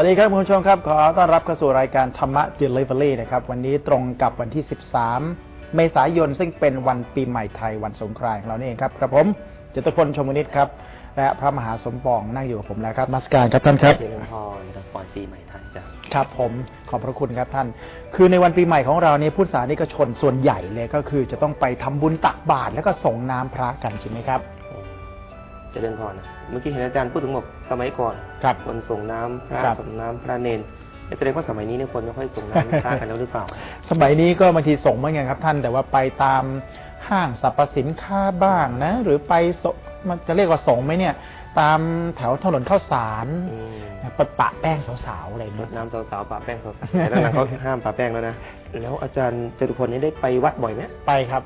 วัสดีครับคุณผู้ชมครับ ขอต้อนรับเข้าสู่รายการธรรมะ Delivery นะครับ วันนี้ตรงกับวันที่ 13 เมษายน ซึ่งเป็นวันปีใหม่ไทยวันสงกรานต์ของเรานี่เองครับกระผมจตุพลชมนิตครับ และพระมหาสมปองนั่งอยู่กับผมแล้วครับมาสการครับท่านครับเจริญพรรับพรปีใหม่ไทยจ้ะครับผมขอบพระคุณครับท่าน คือในวันปีใหม่ของเราเนี่ยพุทธศาสนิกชนส่วนใหญ่เลยก็คือจะต้องไปทำบุญตักบาตรแล้วก็ส่งน้ำพระกันใช่ไหมครับเจริญพรนะเมื่อกี้เห็นอาจารย์พูดถึงบอกสมัยก่อนครับคนส่งน้ำพระครับส่งน้ำพระเนนไม่แสดงว่าสมัยนี้เนี่ยคนไม่ค่อยส่งน้ำพระกันแล้วหรือเปล่า สมัยนี้ก็บางทีส่งเหมือนกันครับท่าน แต่ว่าไปตามห้างสรรพสินค้าบ้างนะ หรือไปสมันจะเรียกว่าส่งไหมเนี่ย ตามแถวถนนข้าวสารอืมไปปะแป้งสาวๆอะไรรเนี่ดยน้ำสาวๆปะแป้งสาวๆแต่นั้นเขาห้ามปะแป้งแล้วนะแล้วอาจารย์จตุพลนี่ได้ไปวัดบ่อยไหมไปครับ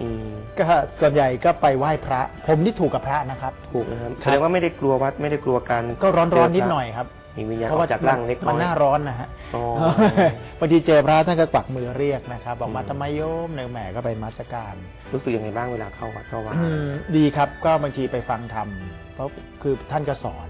อืมก็ส่วนใหญ่ก็ไปไหว้พระ ผมนี่ถูกกับพระนะครับ ถูกนะครับคแสรับดงว่าไม่ได้กลัววัดไม่ได้กลัวการก็ร้อนๆนิดหน่อยครับมีวิญญาณเพอราะอว่ากจากร่างเล็กน้มัอนยหน้าร้อนนะฮะอ๋อบางทีเจอพระท่านก็กวักมือเรียกนะครับบอกมาอืมทำไมโยมในแหมก็ไปมาสการรู้สึกยังไงบ้างเวลาเข้าวัดเข้าวัดอืมดีครับ ก็บางทีไปฟังธรรมเพราะคือท่านก็สอน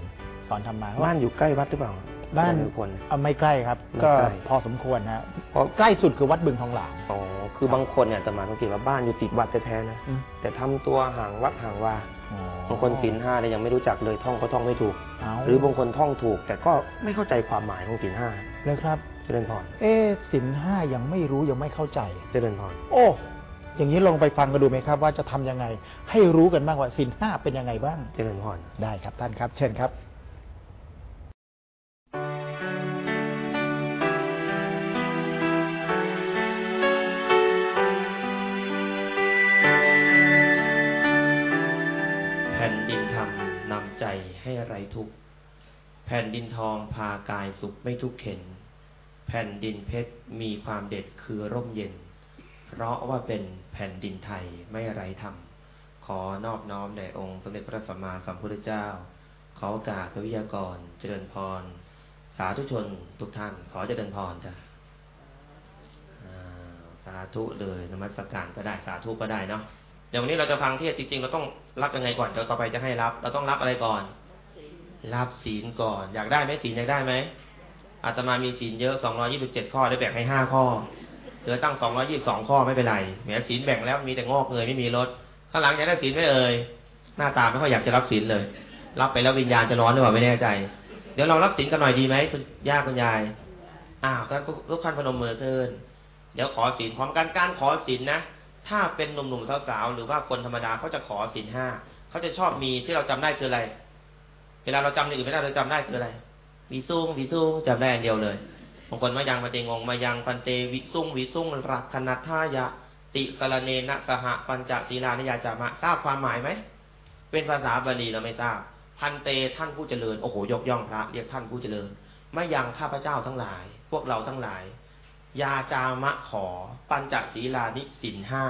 สอนธรรมะบ้านอยู่ใกล้วัดหรือเปล่า บ้านจตุพลเอาไม่ใกล้ครับไม่ก็ใกล้พอสมควรฮะเพราะใกล้สุดคือวัดบึงทองหลางอ๋อคือบางคนเนี่ยจะมาสังเกตว่าบ้านอยู่ติดวัดแท้ๆนะอืมแต่ทำตัวห่างวัดห่างวาอ๋อบางคนศีลห้าเนี่ยยังไม่รู้จักเลยท่องก็ท่องไม่ถูกเอาหรือบางคนท่องถูก แต่ก็ไม่เข้าใจความหมายของศีลห้าเลยครับเจริญพรเอ๊ะสินห้ายังไม่รู้ยังไม่เข้าใจเจริญพรโอ้อย่างนี้ลองไปฟังกันดูไหมครับ ว่าจะทำยังไง ให้รู้กันบ้างว่าสินห้าเป็นยังไงบ้างเจริญพรได้ครับท่านครับ เชิญครับ ใจให้ไรทุกข์ แผ่นดินทองพากายสุขไม่ทุกข์เข็น แผ่นดินเพชรมีความเด็ดคือร่มเย็น เพราะว่าเป็นแผ่นดินไทยไม่ไรธรรม ขอนอบน้อมแด่องค์สมเด็จพระสัมมาสัมพุทธเจ้า ขอโอกาสพระวิทยากรเจริญพร สาธุชนทุกท่านขอเจริญพรจ้ะสาธุเลยนมัสการก็ได้สาธุก็ได้เนาะเดี๋ยววันนี้เราจะฟังเทศจริงๆเราต้อง รับยังไงก่อนเดี๋ยวต่อไปจะให้รับ เราต้องรับอะไรก่อน รับศีลก่อน อยากได้ไหมศีลอยากได้ไหมอาตมามีศีลเยอะสองรอยี่สิบเจ็ดข้อได้แบ่งให้ห้าข้อเหลือตั้งสองรอยี่สองข้อไม่เป็นไรแหมศีลแบ่งแล้วมีแต่งอกเงยไม่มีลดข้างหลังอยากได้ศีลไม่เอ่ยหน้าตาไม่ค่อยอยากจะรับศีลเลย รับไปแล้ววิญญาณจะร้อนหรือเปล่าไม่แน่ใจ เดี๋ยวเรารับศีลกันหน่อยดีไหมคุณย่าคุณยายอ้าวท่านทุกท่านพนมมือขึ้นเดี๋ยวขอศีลพร้อมกันการขอศีลนะ ถ้าเป็นหนุ่มๆสาวๆหรือว่าคนธรรมดาเขาจะขอศีลห้าเขาจะชอบมีที่เราจำได้คืออะไร เวลาเราจำอย่างอื่นไม่ได้เราจำได้คืออะไรวิสุงวิสุงจำได้อันเดียวเลยบางคนมายังมาเตงงมายังปันเตวิสุงวิสุงรักขณัทายะ ติสรเนนะสหปัญจศีลานิยาจามะทราบความหมายไหมเป็นภาษาบาลีเราไม่ทราบ พันเตท่านผู้เจริญโอ้โหยกย่องพระเรียกท่านผู้เจริญไม่ยังข้าพเจ้าทั้งหลาย พวกเราทั้งหลาย ยาจามะขอ ปัญจศีลานิสินห้า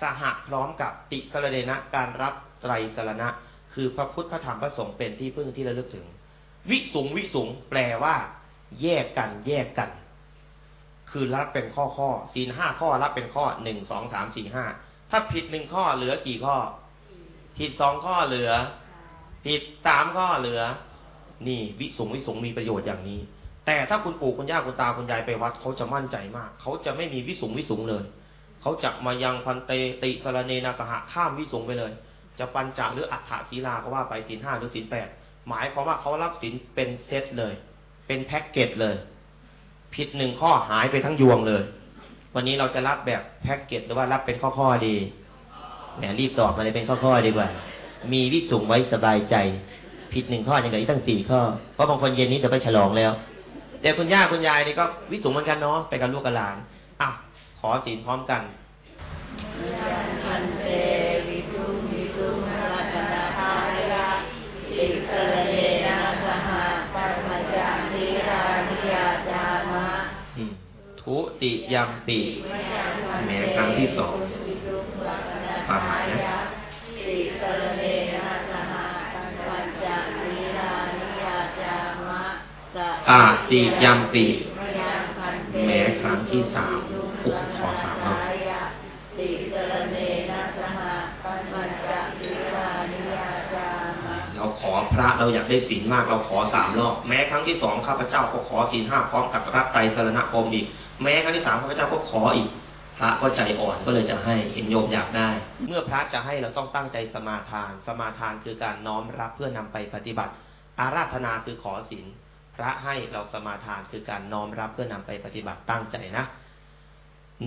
สหะพร้อมกับติสรเดนะการรับไตรสรณะ คือพระพุทธพระธรรมพระสงฆ์เป็นที่พึ่งที่ระลึกถึง วิสุงวิสุงแปลว่า แยกกันแยกกัน คือรับเป็นข้อข้อศีลห้าข้อรับเป็นข้อหนึ่งสองสามสี่ห้าถ้าผิดหนึ่งข้อเหลือกี่ข้อ ผิดสองข้อเหลือ ผิดสามข้อเหลือ นี่วิสุงวิสุงมีประโยชน์อย่างนี้ แต่ถ้าคุณปู่คุณย่าคุณตาคุณยายไปวัดเขาจะมั่นใจมาก เขาจะไม่มีวิสุงวิสุงเลย เขาจะมายังพันเตติสรเนนาสหะข้ามวิสุงไปเลย จะปัญจหรืออัฏฐศีลาก็ว่าไปศีลห้าหรือศีลแปดหมายความว่าเขารับศีลเป็นเซตเลย เป็นแพ็กเกจเลย ผิดหนึ่งข้อหายไปทั้งยวงเลย วันนี้เราจะรับแบบแพ็กเกจหรือว่ารับเป็นข้อๆดีแหมรีบตอบมาเลยเป็นข้อๆดีกว่า มีวิสุงไว้สบายใจ ผิดหนึ่งข้อยังเหลืออีกตั้งสี่ข้อเพราะบางคนเย็นนี้จะไปฉลองแล้ว เดี๋ยวคุณย่าคุณยายนี่ก็วิสุงเหมือนกันเนาะไปกับลูกกับหลานอะขอศีลพร้อมกันพันเตวิสุงวิสุงรัตนาทายะติสรเนนะสหปัมจานิรานิยาจามะอืมทุติยมปีแหมครั้งที่สองความหมายนะ อาติยมปียังพันเตแม้ครั้งที่สามโอ้โหขอสามรอบติสรเนนะสหปัญจานิรานิยาจามะเราขอพระเราอยากได้ศีลมากเราขอสามรอบแม้ครั้งที่สองข้าพเจ้าก็ขอศีลห้าพร้อมกับรับไตรสรณคมอีกแม้ครั้งที่สามข้าพเจ้าก็ขออีก พระก็ใจอ่อนก็เลยจะให้เห็นโยมอยากได้ เมื่อพระจะให้เราต้องตั้งใจสมาทาน สมาทานคือการน้อมรับเพื่อนำไปปฏิบัติ อาราธนาคือขอศีล พระให้เราสมาทานคือการน้อมรับเพื่อนำไปปฏิบัติตั้งใจนะ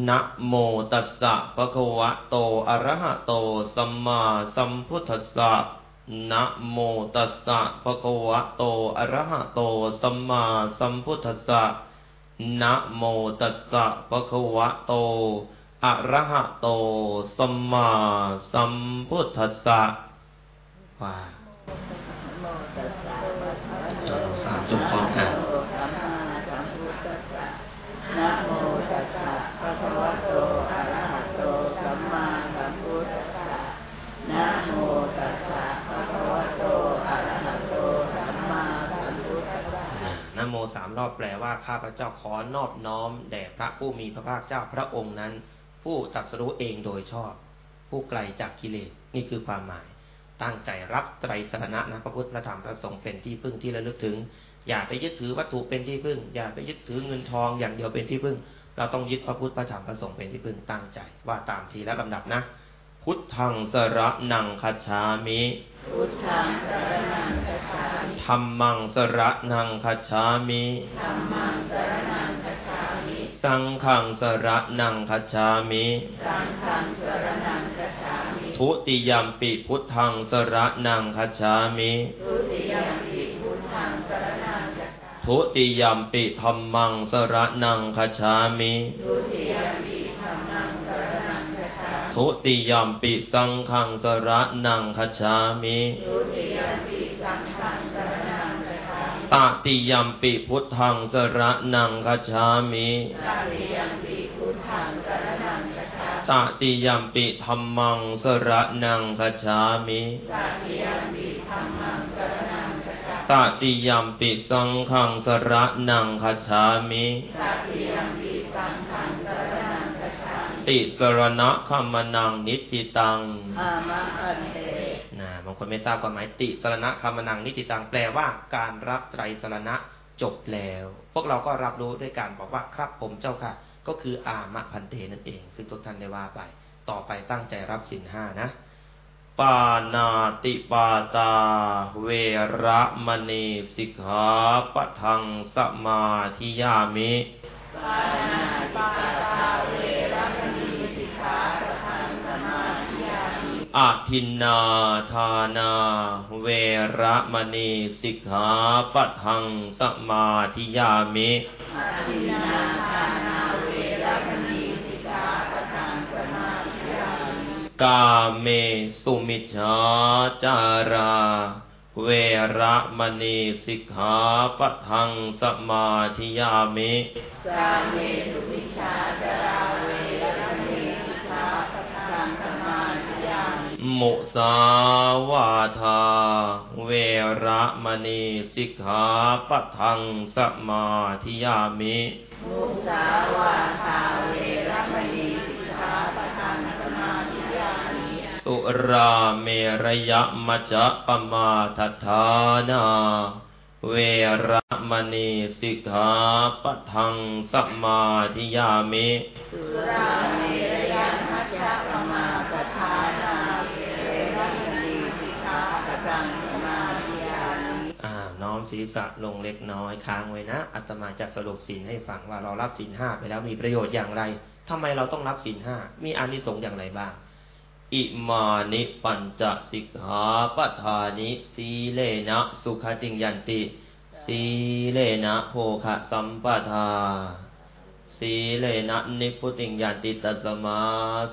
นะโมตัสสะภะคะวะโตอะระหะโตสัมมาสัมพุทธัสสะนะโมตัสสะภะคะวะโตอะระหะโตสัมมาสัมพุทธัสสะนะโมตัสสะภะคะวะโตอะระหะโตสัมมาสัมพุทธัสสะว่าสามจบพร้อมกัน นะโมตัสสะภะคะวะโตอะระหะโตสัมมาสัมพุทธัสสะนะโมตัสสะภะคะวะโตอะระหะโตสัมมาสัมพุทธัสสะ นะโมสามรอบ แปลว่าข้าพเจ้าขอนอบน้อม แด่พระผู้มีพระภาคเจ้าพระองค์นั้น ผู้ตรัสรู้เองโดยชอบ ผู้ไกลจากกิเลสนี่คือความหมาย ตั้งใจรับไตรสรณะนะพระพุทธพระธรรมพระสงฆ์เป็นที่พึ่งที่ระลึกถึง อย่าไปยึดถือวัตถุเป็นที่พึ่ง อย่าไปยึดถือเงินทองอย่างเดียวเป็นที่พึ่ง เราต้องยึดพระพุทธพระธรรมพระสงฆ์เป็นที่พึ่งตั้งใจว่าตามทีละลำดับนะ พุทธังสระนังคัจฉามิพุทธังสรณังคัจฉามิธรรมังสระนังคัจฉามิธัมมังสรณังคัจฉามิ สังฆังสระนังคัจฉามิสังฆังสรณังคัจฉามิ ทุติยมปิพุทธังสระนังคัจฉามิทุติยมปิพุทธังสรณังคัจฉามิทุติยมปิธรรมังสระนังคัจฉามิทุติยมปิธัมมังสรณังคัจฉามิ ทุติยมปิสังฆังสระนังคัจฉามิทุติยมปิสังฆังสรณังคัจฉามิตติยมปิพุทธังสระนังคัจฉามิตติยมปิพุทธังสรณังคัจฉามิตติยมปิธรรมังสระนังคัจฉามิตติยมปิธัมมังสรณังคัจฉามิตติยมปิสังฆังสระนังคัจฉามิตติยมปิสังฆังสรณังคัจฉามิ ติสรณะคัมมนังนิจิตังอามะอันเตนะบางคนไม่ทราบความหมายติสรณะคำนังนิติตังแปลว่าการรับไตรสรณะจบแล้ว พวกเราก็รับรู้ด้วยการบอกว่าครับผมเจ้าค่ะ ก็คืออามะพันเตนั่นเอง ซึ่งทุกท่านได้ว่าไป ต่อไปตั้งใจรับสินห้านะปานาติปาตา เวระมณีสิกขาปะทังสมาธิยามิปานาติปาตา อาทินนาทานา เวระมณีสิกขาปะทังสมาธิยามิอทินนาทานาเวรมณีสิกขาปะทังสมาธิยามิกาเมสุมิชฌาจารา เวระมณีสิกขาปะทังสมาธิยามิสาเมสุวิชาจาราเวรมณีสิกขาปะทังสมาธิยา มิมุสาวาทา เวระมณีสิกขาปะทังสมาธิยามิ มุสาวาทาเวรมณีสิกขาปะทังสมาธิยามิสุราเมรยมัจจะปมาทัฏฐานา เวระมณีสิกขาปะทังสมาธิยามิ สุราเมรยมัชฌะปมาปทานา น้อมศีรษะลงเล็กน้อยค้างไว้นะอาตมาจะสรุปศีลให้ฟังว่าเรารับศีลห้าไปแล้วมีประโยชน์อย่างไรทำไมเราต้องรับศีลห้ามีอานิสงส์อย่างไรบ้าง อิมานิปัญจสิกขาปทานิสีเลนะสุขติงยันติสีเลนะโภคะสัมปทาสีเลนะนิพุติงยันติตัสมา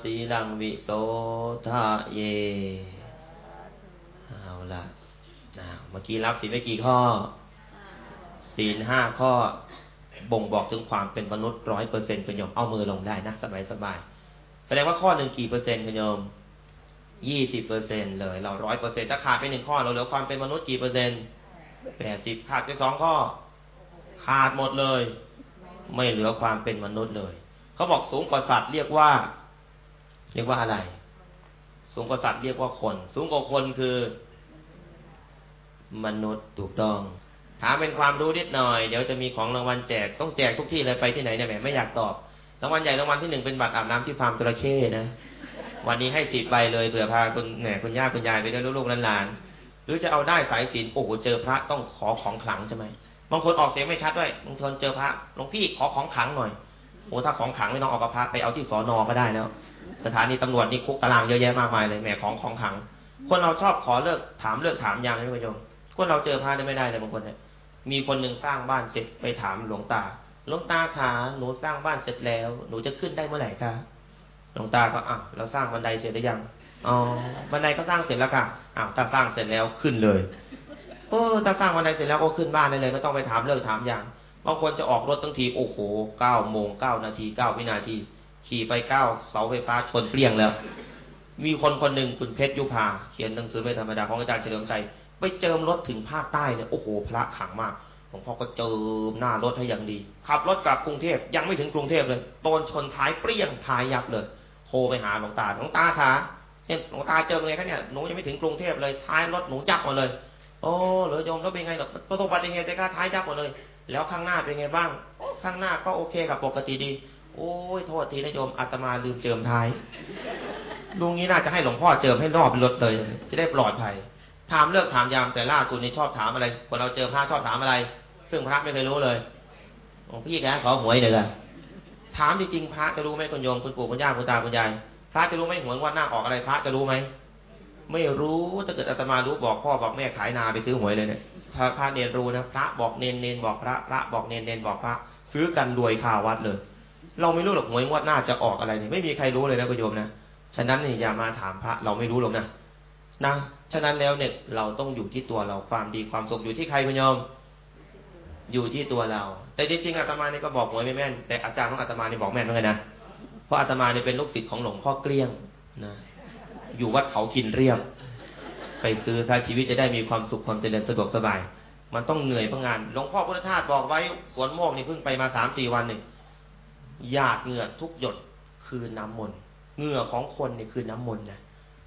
สีลังวิโสทะเย ละนะเมื่อกี้รับศีลไปกี่ข้อ ศีลห้าข้อ บ่งบอกถึงความเป็นมนุษย์ร้อยเปอร์เซ็นต์คุณโยมเอามือลงได้นะสบายสบายแสดงว่าข้อหนึ่งกี่เปอร์เซ็นต์คุณโยมยี่สิบเปอร์เซ็นเลย เราร้อยเปอร์เซ็นต์ถ้าขาดไปหนึ่งข้อเราเหลือความเป็นมนุษย์กี่เปอร์เซ็นต์แปดสิบขาดไปสองข้อ ขาดหมดเลย ไม่เหลือความเป็นมนุษย์เลย เขาบอกสูงกว่าสัตว์เรียกว่า เรียกว่าอะไร สูงกว่าสัตว์เรียกว่าคน สูงกว่าคนคือ มนุษย์ถูกต้อง ถามเป็นความรู้นิดหน่อย เดี๋ยวจะมีของรางวัลแจกต้องแจกทุกที่เลยไปที่ไหนเนี่ยแหมไม่อยากตอบรางวัลใหญ่รางวัลที่หนึ่งเป็นบัตรอาบน้ำที่ฟาร์มจระเข้นะวันนี้ให้สิบใบเลยเผื่อพาคุณแหมคุณย่าคุณยายไปด้วยลูกๆหลานๆหรือจะเอาได้สายศีลโอ้โหเจอพระต้องขอของขลังใช่ไหมบางคนออกเสียงไม่ชัดด้วยบางคนเจอพระหลวงพี่ขอของขลังหน่อยโอ้ถ้าของขลังไม่ต้องออกกับพระไปเอาที่สอนอก็ได้แล้ว สถานีตำรวจนี่คุกตารางเยอะแยะมากมายเลยแหมของของขลังคนเราชอบขอเลิกถามเลิกถามยามไม่ประโยช น์คนเราเจอพระได้ไม่ได้เลยบางคนเนี่ยมีคนหนึ่งสร้างบ้านเสร็จไปถามหลวงตาหลวงตาขาหนูสร้างบ้านเสร็จแล้ว หนูจะขึ้นได้เมื่อไหร่คะหลวงตาก็อะเราสร้างบันไดเสร็จหรือยังอ๋อบันไดก็สร้างเสร็จแล้วค่ะอ้าวถ้าสร้างเสร็จแล้วขึ้นเลยโอ้ถ้าสร้างบันไดเสร็จแล้วก็ขึ้นบ้านได้เลยไม่ต้องไปถามเลิกถามอย่างบางคนจะออกรถตั้งทีโอ้โหเก้าโมงเก้านาทีเก้าวินาที ขี่ไปเก้าเสาไฟฟ้าชนเปรี้ยงแล้ว มีคนคนหนึ่งคุณเพชรยุพาเขียนหนังสือไม่ธรรมดาของอาจารย์เฉลิมชัย ไปเจิมรถถึงภาคใต้เนี่ยโอ้โหพระขังมากหลวงพ่อก็เจิมหน้ารถให้อย่างดีขับรถกลับกรุงเทพยังไม่ถึงกรุงเทพเลยโดนชนท้ายเปรี้ยงท้ายยับเลยโทรไปหาหลวงตาหลวงตาขาเนี่ยหลวงตาเจอไงคะเนี่ยหนูยังไม่ถึงกรุงเทพเลยท้ายรถหนูยับหมดเลยโอ้เหลือโยมแล้วเป็นไงหรอกประสบอุบัติเหตุแต่ท้ายยับหมดเลย แล้วข้างหน้าเป็นไงบ้าง ข้างหน้าก็โอเคกับปกติดี โอ้ยโทษทีนะโยมอาตมาลืมเจิมท้ายลุงนี้น่าจะให้หลวงพ่อเจิมให้รอบรถเลย จะได้ปลอดภัย ถามเลิกถามยามแต่ล่าสุดนี้ชอบถามอะไรคนเราเจอพระชอบถามอะไร ซึ่งพระไม่เคยรู้เลยหลวงพี่แกขอหวยเดี๋ยวถามจริงๆพระจะรู้ไหมคุณโยมคุณปู่คุณย่าคุณตาคุณยายพระจะรู้ไหมหวยว่าหน้าออกอะไรพระจะรู้ไหมไม่รู้ถ้าเกิดอาตมารู้บอกพ่อบอกแม่ขายนาไปซื้อหวยเลยเนี่ยถ้าพระเนนรู้นะพระบอกเนนเนนบอกพระพระบอกเนนเนนบอกพระซื้อกันรวยข่าวัดเลย เราไม่รู้หรอกหวยงวดหน้าจะออกอะไรเนี่ยไม่มีใครรู้เลยนะคุณโยมนะฉะนั้นนี่อย่ามาถามพระเราไม่รู้หรอกนะ นะ ฉะนั้นแล้วเนี่ยเราต้องอยู่ที่ตัวเราความดีความสุขอยู่ที่ใครคุณโยม อยู่ที่ตัวเรา แต่จริงๆอาตมาเนี่ก็บอกหวยไม่แม่นแต่อาจารย์ของอาตมาเนี่บอกแม่นเหมือนกันนะเพราะอาตมาเนี่เป็นลูกศิษย์ของหลวงพ่อเกลี้ยงนะอยู่วัดเขากินเรียบไปซื้อถ้าชีวิตจะได้มีความสุขความเจริญสะดวกสบาย มันต้องเหนื่อยเพราะงานหลวงพ่อพุทธทาสบอกไว้สวนโมกนี่เพิ่งไปมาสามสี่วันหนึ่งหยาดเหงื่อทุกหยดคือน้ำมนต์เหงื่อของคนนี่คือน้ำมนต์นะ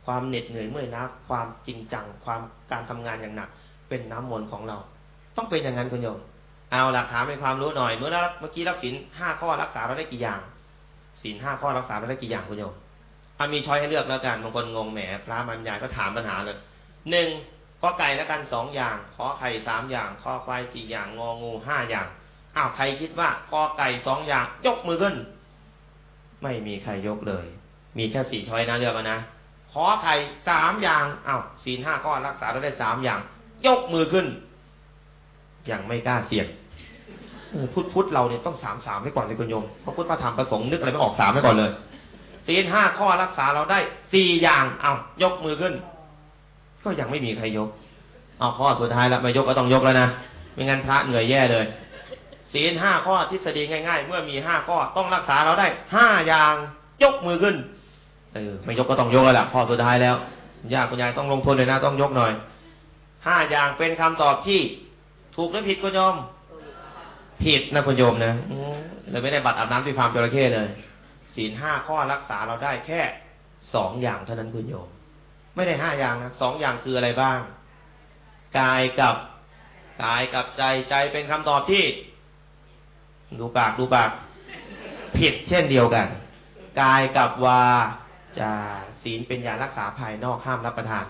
ความเหน็ดเหนื่อยเมื่อยล้าความจริงจังความการทำงานอย่างหนัก เป็นน้ำมนต์ของเรา ต้องเป็นอย่างนั้นคุณโยม เอาหลักฐานเป็นความรู้หน่อย เมื่อเมื่อกี้รับศีลห้าข้อรักษาเราได้กี่อย่างศีลห้าข้อรักษาเราได้กี่อย่างคุณโยมอามีช้อยให้เลือกแล้วกันบางคนงงแหมพระมันยายก็ถามปัญหาเลยหนึ่งก็ไก่แล้วกันสองอย่างขอไข่สามอย่างข้อควายสี่อย่างงองูห้าอย่างอ้าวใครคิดว่าขอไก่สองอย่าง ยกมือขึ้น ไม่มีใครยกเลย มีแค่สี่ช้อยนะเลือกนะ อไข่สามอย่างอ้าวศีลห้าข้อรักษาเราได้สามอย่าง ยกมือขึ้น ยังไม่กล้าเสี่ยงพุทธพุทธเราเนี่ยต้องสามสามไว้ก่อนเลยคุณโยมพระพุทธพระธรรมประสงค์นึกอะไรไม่ออกสามไว้ก่อนเลยศีลห้าข้อรักษาเราได้สี่อย่างเอายกมือขึ้น ก็ยังไม่มีใครยก เอาข้อสุดท้ายแล้วม่ยกก็ต้องยกแล้วนะไม่งั้นพระเหนื่อยแย่เลยศีลห้าข้อทฤษฎีง่าย ๆ เมื่อมีห้าข้อต้องรักษาเราได้ห้าอย่าง ยกมือขึ้น ออไม่ยกก็ต้องยกแล้วล่ะข้อสุดท้ายแล้วยากคุณยายต้องลงทุนเลยนะต้องยกหน่อยห้าอย่างเป็นคำตอบที่ ถูกหรือผิดคุณโยม ผิดนะคุณโยมนะเลยไม่ได้บัตรอาบน้ำที่ฟาร์มจระเข้เลยศีลห้าข้อรักษาเราได้แค่สองอย่างเท่านั้นคุณโยม ไม่ได้ห้าอย่างนะสองอย่างคืออะไรบ้าง กายกับกายกับใจใจเป็นคำตอบที่ ดูปากดูปาก ผิดเช่นเดียวกัน กายกับวา จาศีลเป็นยารักษาภายนอกห้ามรับประทาน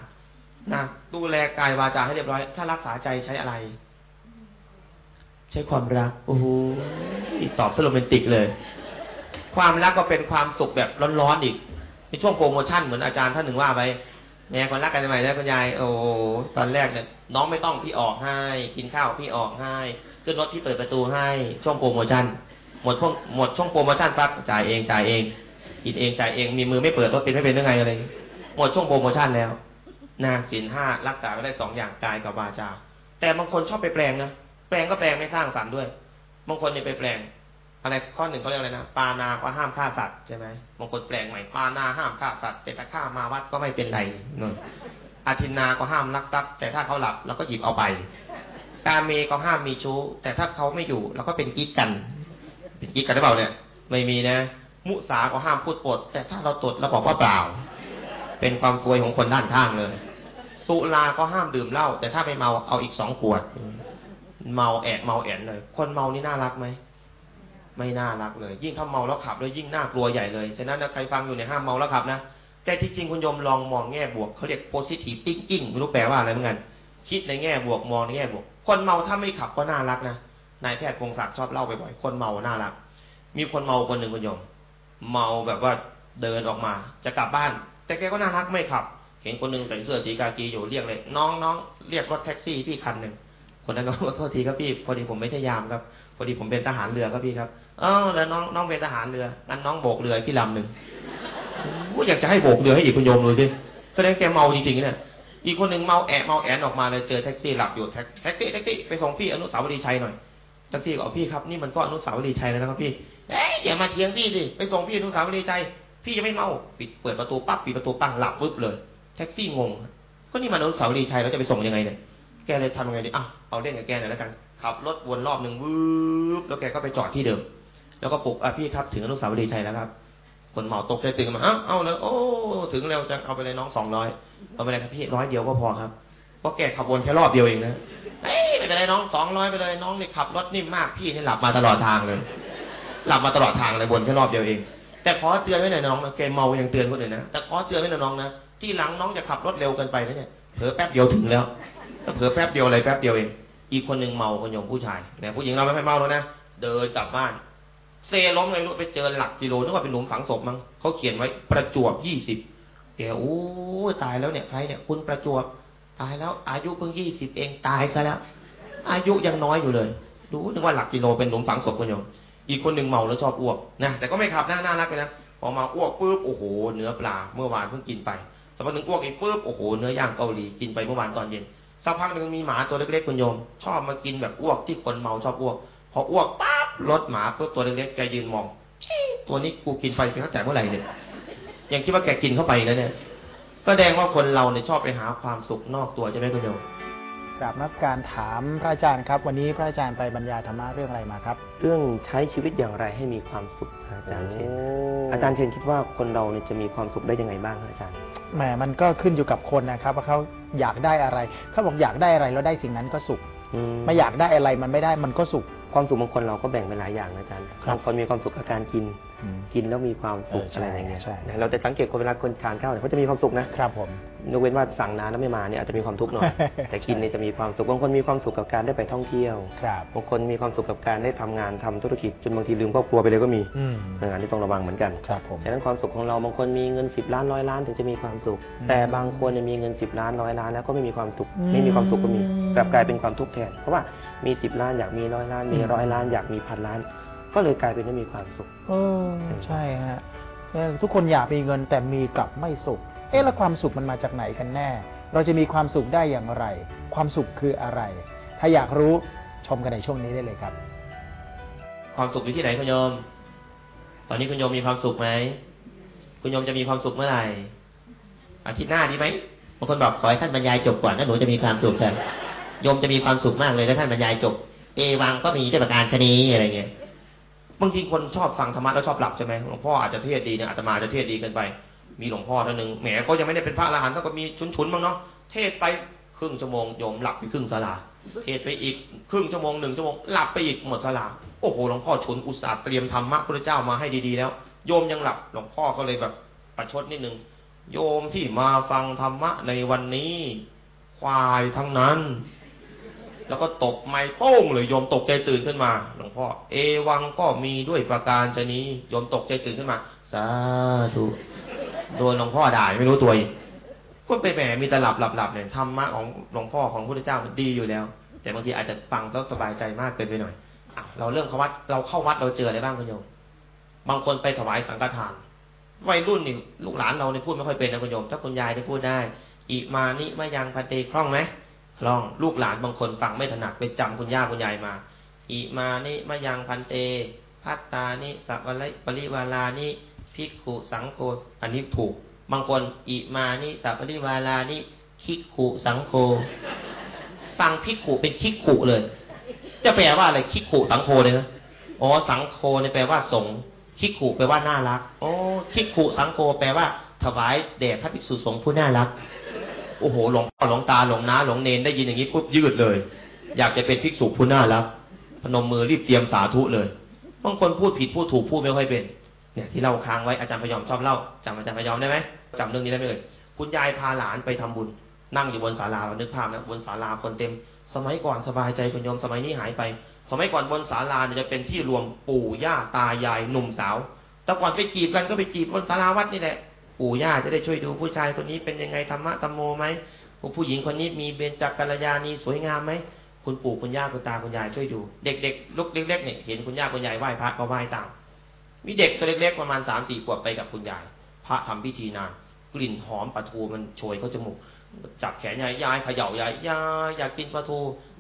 นะดูแลกายวาจาให้เรียบร้อย ถ้ารักษาใจใช้อะไร ใช้ความรัก โอ้โหตอบสโลเมนติกเลย ความรักก็เป็นความสุขแบบร้อนๆอีกในช่วงโปรโมชั่นเหมือนอาจารย์ท่านหนึ่งว่าไปแม่คนรักกันใหม่แล้วคุณยาย โอ้ตอนแรกเนี่ยน้องไม่ต้องพี่ออกให้ กินข้าวพี่ออกให้ขึ้นรถพี่เปิดประตูให้ ช่วงโปรโมชั่นหมดช่วงหมดช่วงโปรโมชั่นปั๊บจ่ายเองจ่ายเอง กินเองจ่ายเองมีมือไม่เปิดรถเป็นไม่เป็นยังไงอะไรหมดช่วงโปรโมชั่นแล้วนะศีลห้ารักษาไว้ได้สองอย่างกายกับวาจา แต่บางคนชอบไปแปลงนะแปลงก็แปลงไม่สร้างสรรค์ด้วย บางคนเนี่ยไปแปลง อะไรข้อหนึ่งเขาเรียกอะไรนะปานาก็ห้ามฆ่าสัตว์ใช่ไหมบางคนแปลงใหม่ปานาห้ามฆ่าสัตว์แต่ถ้าฆ่ามาวัดก็ไม่เป็นไรนู่นอาทินนาก็ห้ามลักทรัพย์แต่ถ้าเขาหลับเราก็หยิบเอาไปกาเมก็ห้ามมีชู้ แต่ถ้าเขาไม่อยู่เราก็เป็นกิ๊กกัน เป็นกิ๊กกันหรือเปล่าเนี่ย ไม่มีนะ มุสาก็ห้ามพูดปด แต่ถ้าเราตดเราบอกว่าเปล่า เป็นความซวยของคนด้านข้างเลย สุราก็ห้ามดื่มเหล้าแต่ถ้าไปเมาเอาอีกสองขวด เมาแอะเมาแอนเลย คนเมานี่น่ารักไหมไม่น่ารักเลย ยิ่งถ้าเมาแล้วขับเลยยิ่งน่ากลัวใหญ่เลยฉะนั้นใครฟังอยู่ในห้ามเมาแล้วขับนะแต่ที่จริงคุณโยมลองมองแง่บวกเขาเรียก positive thinking ไม่รู้แปลว่าอะไรเหมือนกัน คิดในแง่บวกมองในแง่บวก คนเมาถ้าไม่ขับก็น่ารักนะนายแพทย์พงศักดิ์ชอบเล่าบ่อยๆคนเมาน่ารัก มีคนเมาคนหนึ่งคุณโยม เมาแบบว่าเดินออกมา จะกลับบ้าน แต่แกก็น่ารักไม่ขับ เห็นคนหนึ่งใส่เสื้อสีกากีอยู่เรียกเลย น้องน้องเรียกรถแท็กซี่พี่คันหนึ่งคนนั้นก็ขอโทษทีครับพี่ พอดีผมไม่ใช่ยามครับ พอดีผมเป็นทหารเรือครับพี่ครับเออแล้วน้องน้องเป็นทหารเรืองั้นน้องโบกเรือพี่ลำหนึ่งกูอยากจะให้โบกเรือให้อีกคุณโยมดูสิแสดงแกเมาจริงๆเนี่ยอีกคนหนึ่งเมาแอะเมาแอนออกมาเลยเจอแท็กซี่หลับอยู่แท็กซี่แท็กซี่ไปส่งพี่อนุสาวรีย์ชัยหน่อยแท็กซี่บอกพี่ครับนี่มันก็อนุสาวรีย์ชัยแล้วนะครับพี่เอ้ย อย่ามาเถียงพี่สิไปส่งพี่อนุสาวรีย์ชัยพี่จะไม่เมาปิดเปิดประตูปั๊บปิดประตูปังหลับปุ๊บเลย แท็กซี่งง ก็นี่มันอนุสาวรีย์ชัยแล้วจะไปส่งยังไงเนี่ยแกเลยทำยังไงดีอะเอาเล่นกับแกหน่อยแล้วกันขับรถวนรอบหนึ่งวืบแล้วแกก็ไปจอดที่เดิม แล้วก็ปลุกอะพี่ครับถึงอนุสาวรีย์ชัยแล้วครับ คนเมาตกใจตื่นมาอ้าวเอาเลยโอ้ถึงแล้วจะเอาไปเลยน้องสองร้อยเอาไปเลยครับพี่ร้อยเดียวก็พอครับเพราะแกขับวนแค่รอบเดียวเองนะเอ้ยไม่เป็นไรน้องสองร้อยไปเลยน้องนี่ขับรถนิ่มมากพี่นี่หลับมาตลอดทางเลย หลับมาตลอดทางเลยวนแค่รอบเดียวเอง แต่ขอเตือนไว้หน่อยน้องนะแกเมายังเตือนคนอื่นนะแต่ขอเตือนไว้หน่อยน้องนะที่หลังน้องจะขับรถเร็วเกินไปนะเนี่ยเผลอแป๊บเดียวถึงแล้วเผลอแป๊บเดียวอะไรแป๊บเดียวเองอีกคนหนึ่งเมาคนโยมผู้ชายเนี่ยผู้หญิงเราไม่ค่อยเมาแล้วนะเดินกลับบ้าน เซล้มไงรู้ไปเจอหลักกิโลนึกว่าเป็นหลุมฝังศพมั้งเขาเขียนไว้ประจวบยี่สิบแกโอ้ตายแล้วเนี่ยใครเนี่ย คุณประจวบตายแล้ว อายุเพิ่งยี่สิบเองตายซะแล้ว อายุยังน้อยอยู่เลยดูนึกว่าหลักกิโลเป็นหลุมฝังศพคุณโยม อีกคนหนึ่งเมาแล้วชอบอ้วกนะแต่ก็ไม่ขับหน้าน่ารักเลยนะพอมาอ้วกปุ๊บโอ้โหเนื้อปลาเมื่อวานเพิ่งกินไปสักพักหนึ่งอ้วกอีกปุ๊บโอ้โหเนื้อย่างเกาหลีกินไปเมื่อวานตอนเย็นสักพักหนึ่งมีหมาตัวเล็กๆคุณโยม ชอบมากินแบบอ้วกที่คนเมาชอบอ้วก พออ้วกปั๊บรถหมาปุ๊บตัวเล็กๆแกยืนมองตัวนี้กูกินไปแกเข้าใจเมื่อไหร่เนี่ยยังคิดว่าแกกินเข้าไปนะเนี่ยแสดงว่าคนเราเนี่ยชอบไปหาความสุขนอกตัวใช่ไหมคุณโยม กราบนักการถามพระอาจารย์ครับ วันนี้พระอาจารย์ไปบรรยายธรรมะเรื่องอะไรมาครับ เรื่องใช้ชีวิตอย่างไรให้มีความสุขอาจารย์เชนโอาจารย์เชนคิดว่าคนเราเนี่ยจะมีความสุขได้ยังไงบ้างครับอาจารย์แหมมันก็ขึ้นอยู่กับคนนะครับ ว่าเขาอยากได้อะไร เขาบอกอยากได้อะไรแล้วได้สิ่งนั้นก็สุขอืไม่อยากได้อะไรมันไม่ได้มันก็สุข ความสุขบางคนเราก็แบ่งเป็นหลายอย่างนะอาจารย์ครับบางคนมีความสุขกับการกินอืม กินแล้วมีความสุขเออใช่อะไรอย่างเงี้ยใช่นะเราจะสังเกตคนเวลาคนทานข้าวเนี่ยเขาจะมีความสุขนะครับผมยกเว้นว่าสั่งนานแล้วไม่มาเนี่ยอาจจะมีความทุกข์หน่อยแต่กินเนี่ยจะมีความสุขบางคนมีความสุขกับการได้ไปท่องเที่ยวครับบางคนมีความสุขกับการได้ทำงานทำธุรกิจจนบางทีลืมครอบครัวไปเลยก็มีอืมงานที่ต้องระวังเหมือนกันครับผมฉะนั้นความสุขของเราบางคนมีเงินสิบล้านร้อยล้านถึงจะมีความสุขอืมแต่บางคนเนี่ยมีเงินสิบล้านร้อยล้านแล้วก็ไม่มีความสุขอืมไม่มีความสุขก็มีกลับกลายเป็นความทุกข์แทนเพราะว่ามีสิบล้านอยากมีร้อยล้านมีอืมร้อยล้านอยากมีพันล้าน ก็เลยกลายเป็นไม่มีความสุขเออใช่ฮะเออทุกคนอยากมีเงินแต่มีกลับไม่สุข เอ๊ะแล้วความสุขมันมาจากไหนกันแน่ เราจะมีความสุขได้อย่างไร ความสุขคืออะไร ถ้าอยากรู้ชมกันในช่วงนี้ได้เลยครับ ความสุขอยู่ที่ไหนคุณโยม ตอนนี้คุณโยมมีความสุขไหมคุณโยมจะมีความสุขเมื่อไหร่อาทิตย์หน้าดีไหมบางคนบอกขอให้ท่านบรรยายจบก่อนแล้วหนูจะมีความสุขกันโยมจะมีความสุขมากเลยถ้าท่านบรรยายจบ เอวังก็มีด้วยประการชนีอะไรเงี้ย บางทีคนชอบฟังธรรมะแล้วชอบหลับใช่ไหมหลวงพ่ออาจจะเทศดีเนี่ยอาตมาจจะเทศดีเกินไป มีหลวงพ่อท่านหนึ่งแหมก็ยังไม่ได้เป็นพระอรหันต์ก็มีชุนๆบ้างเนาะเทศไปครึ่งชั่วโมงโยมหลับไปครึ่งสลาเทศไปอีกครึ่งชั่วโมงหนึ่งชั่วโมงหลับไปอีกหมดสลาโอ้โหหลวงพ่อชุนอุตส่าห์เตรียมธรรมะพระเจ้ามาให้ดีๆแล้ว โยมยังหลับหลวงพ่อก็เลยแบบประชดนิดนึงโยมที่มาฟังธรรมะในวันนี้ ควายทั้งนั้น แล้วก็ตกไม้โป้งเลยโยมตกใจตื่นขึ้นมาหลวงพ่อเอวังก็มีด้วยประการชนี้โยมตกใจตื่นขึ้นมา สาธุโดนหลวงพ่อด่าไม่รู้ตัวอีกก็ไปแหมมีแต่หลับหลับหลับเนี่ยธรรมะของหลวงพ่อของพระพุทธเจ้ามันดีอยู่แล้ว แต่บางทีอาจจะฟังแล้วสบายใจมากเกินไปหน่อยอะเราเริ่มเข้าวัดเราเข้าวัดเราเจออะไรบ้างคุณโยมบางคนไปถวายสังฆทานวัยรุ่นนี่ลูกหลานเราเนี่ยพูดไม่ค่อยเป็นนะคุณโยมถ้าคุณยายได้พูดได้อิมานิมายังพันเตคล่องไหม ล่องลูกหลานบางคนฟังไม่ถนัดไปจำคุณย่าคุณยายมา อิมานิมายังพันเต พัตตานิสัพพะปริวาลานิภิกขุสังโฆอันนี้ถูก บางคนอิมานิสัพพะลิวาลานิคิกขุสังโฆฟังภิกขุเป็นคิกขุเลย จะแปลว่าอะไรคิกขุสังโฆเลยนะอ๋อสังโฆเนี่ยแปลว่าสงคิกขุแปลว่าน่ารักโอ้คิกขุสังโฆแปลว่าถวายแด่พระภิกษุสงฆ์ผู้น่ารัก โอ้โหหลงพ่อหลงตาหลงน้าหลงเนนได้ยินอย่างนี้ปุ๊บยืดเลย อยากจะเป็นภิกษุผู้น่ารักพนมมือรีบเตรียมสาธุเลยบางคนพูดผิดพูดถูกพูดไม่ค่อยเป็น เนี่ยที่เราค้างไว้อาจารย์พยอมชอบเล่าจำอาจารย์พยอมได้ไหมจำเรื่องนี้ได้ไหมเอ่ยคุณยายพาหลานไปทำบุญ นั่งอยู่บนศาลาเรานึกภาพนะบนศาลาคนเต็ม สมัยก่อนสบายใจคุณโยมสมัยนี้หายไป สมัยก่อนบนศาลาจะเป็นที่รวมปู่ย่าตายายหนุ่มสาว แต่ก่อนไปจีบกันก็ไปจีบบนศาลาวัดนี่แหละ ปู่ย่าจะได้ช่วยดูผู้ชายคนนี้เป็นยังไงธรรมะธรรมโมไหมผู้หญิงคนนี้มีเบญจกัลยาณีสวยงามไหมคุณปู่คุณย่าคุณตาคุณยายช่วยดู เด็กๆลูกเล็กๆเนี่ยเห็นคุณย่าคุณยายไหว้พระก็ไหว้ตามมีเด็กตัวเล็กๆประมาณสามสี่ขวบไปกับคุณยาย พระทำพิธีนานกลิ่นหอมปลาทูมันโชยเข้าจมูกจับแขนยายยายเขย่ายายยายอยากกินปลาทู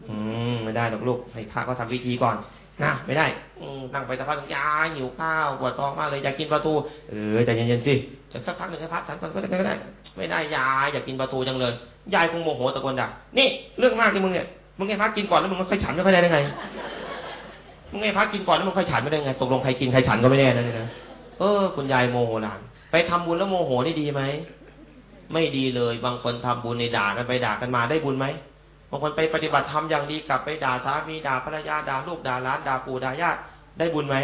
อืมไม่ได้หรอกลูกให้พระก็ทำพิธีก่อน นะไม่ได้ อืมนั่งไปสักพักยายหิวข้าวปวดท้องมากเลยอยากกินปลาทูเออใจเย็นๆสิจะสักพักหนึ่งให้พระฉันก่อนก็ได้ก็ได้ ไม่ได้ยายอยากกินปลาทูจังเลยยายคงโมโหตะโกนด่านี่เรื่องมากที่มึงเนี่ยมึงให้พระกินก่อนแล้วมึงค่อยฉันไม่ค่อยได้ได้ไงมึงให้พระกินก่อนแล้วมึงค่อยฉันไม่ได้ไงตกลงใครกินใครฉันก็ไม่แน่นะเนี่ยนะเออคุณยายโมโหหลานไปทำบุญแล้วโมโหนี่ดีไหมไม่ดีเลยบางคนทำบุญในด่ากันไปด่ากันมาได้บุญไหม บางคนไปปฏิบัติธรรมอย่างดีกลับไปด่าสามีด่าภรรยาด่าลูกด่าหลานด่าปู่ด่าญาติได้บุญไหม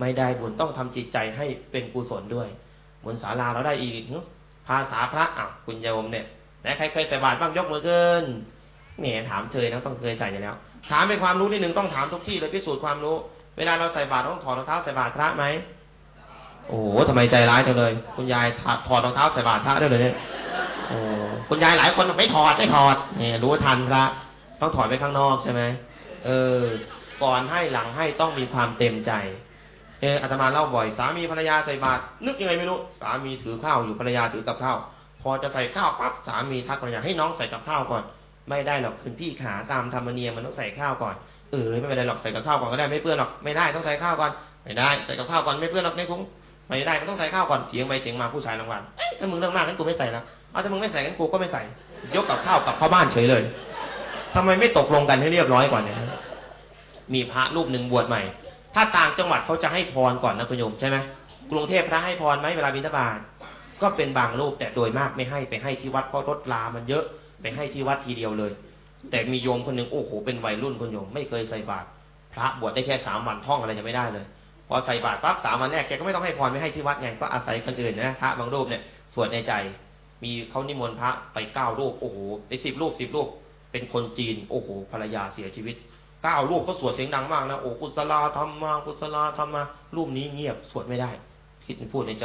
ไม่ได้บุญต้องทำจิตใจให้เป็นกุศลด้วยบนศาลาเราได้อีกเนาะภาษาพระอะคุณโยมเนี่ยไหนใครเคยใส่บาตรบ้างยกมือขึ้นแหมถามเธอนะต้องเคยใส่อยู่แล้ว ถามเป็นความรู้นิดหนึ่งต้องถามทุกที่เลยพิสูจน์ความรู้ เวลาเราใส่บาตรต้องถอดรองเท้าใส่บาตรพระไหมโอ้โหทำไมใจร้ายจังเลย คุณยายถอดรองเท้าใส่บาตรพระได้เลยเนี่ยโอ้ คุณยายหลายคนไม่ถอดไม่ถอดเนี่ยรู้ทันพระต้องถอดไปข้างนอกใช่ไหมเออ ก่อนให้หลังให้ต้องมีความเต็มใจ เอออาตมาเล่าบ่อย สามีภรรยาใส่บาตรนึกยังไงไม่รู้ สามีถือข้าวอยู่ภรรยาถือกับข้าวพอจะใส่ข้าวปั๊บสามีทักภรรยาให้น้องใส่กับข้าวก่อน ไม่ได้หรอกคุณพี่ขาตามธรรมเนียมมันต้องใส่ข้าวก่อนเออไม่เป็นไรหรอกใส่กับข้าวก่อนก็ได้ไม่เปื้อนหรอกไม่ได้ต้องใส่ข้าวก่อนไม่ได้ใส่กับข้าวก่อนไม่เปื้อนหรอกในถุงไม่ได้มันต้องใส่ข้าวก่อนเถียงไปเถียงมาผู้ชายรางวัลเอ้ยถ้ามึงเรื่องมากงั้นกูไม่ใส่แล้ว เอาถ้ามึงไม่ใส่งั้นกูก็ไม่ใส่ ยกกับข้าวกับเข้าบ้านเฉยเลยทำไมไม่ตกลงกันให้เรียบร้อยก่อนเนี่ยมีพระรูปหนึ่งบวชใหม่ ถ้าต่างจังหวัดเขาจะให้พรก่อนนะคุณโยมใช่ไหมกรุงเทพพระให้พรไหมเวลาบิณฑบาตก็เป็นบางรูปแต่โดยมากไม่ให้ไปให้ที่วัดเพราะรถลามันเยอะไปให้ที่วัดทีเดียวเลย แต่มีโยมคนหนึ่งโอ้โหเป็นวัยรุ่นคุณโยมไม่เคยใส่บาตรพระบวชได้แค่สามวันท่องอะไรจะไม่ได้เลยพอใส่บาตรปั๊บสามวันแรกแกก็ไม่ต้องให้พรไม่ให้ที่วัดไงก็อาศัยคนอื่นนะพระบางรูปเนี่ยสวดในใจ มีเขานิมนต์พระไปเก้ารูปโอ้โหไปสิบรูปสิบรูปเป็นคนจีน โอ้โหภรรยาเสียชีวิตเก้ารูปก็สวดเสียงดังมากนะโอ้กุศลาธรรมากุศลาธรรมารูปนี้เงียบสวดไม่ได้ คิดพูดในใจ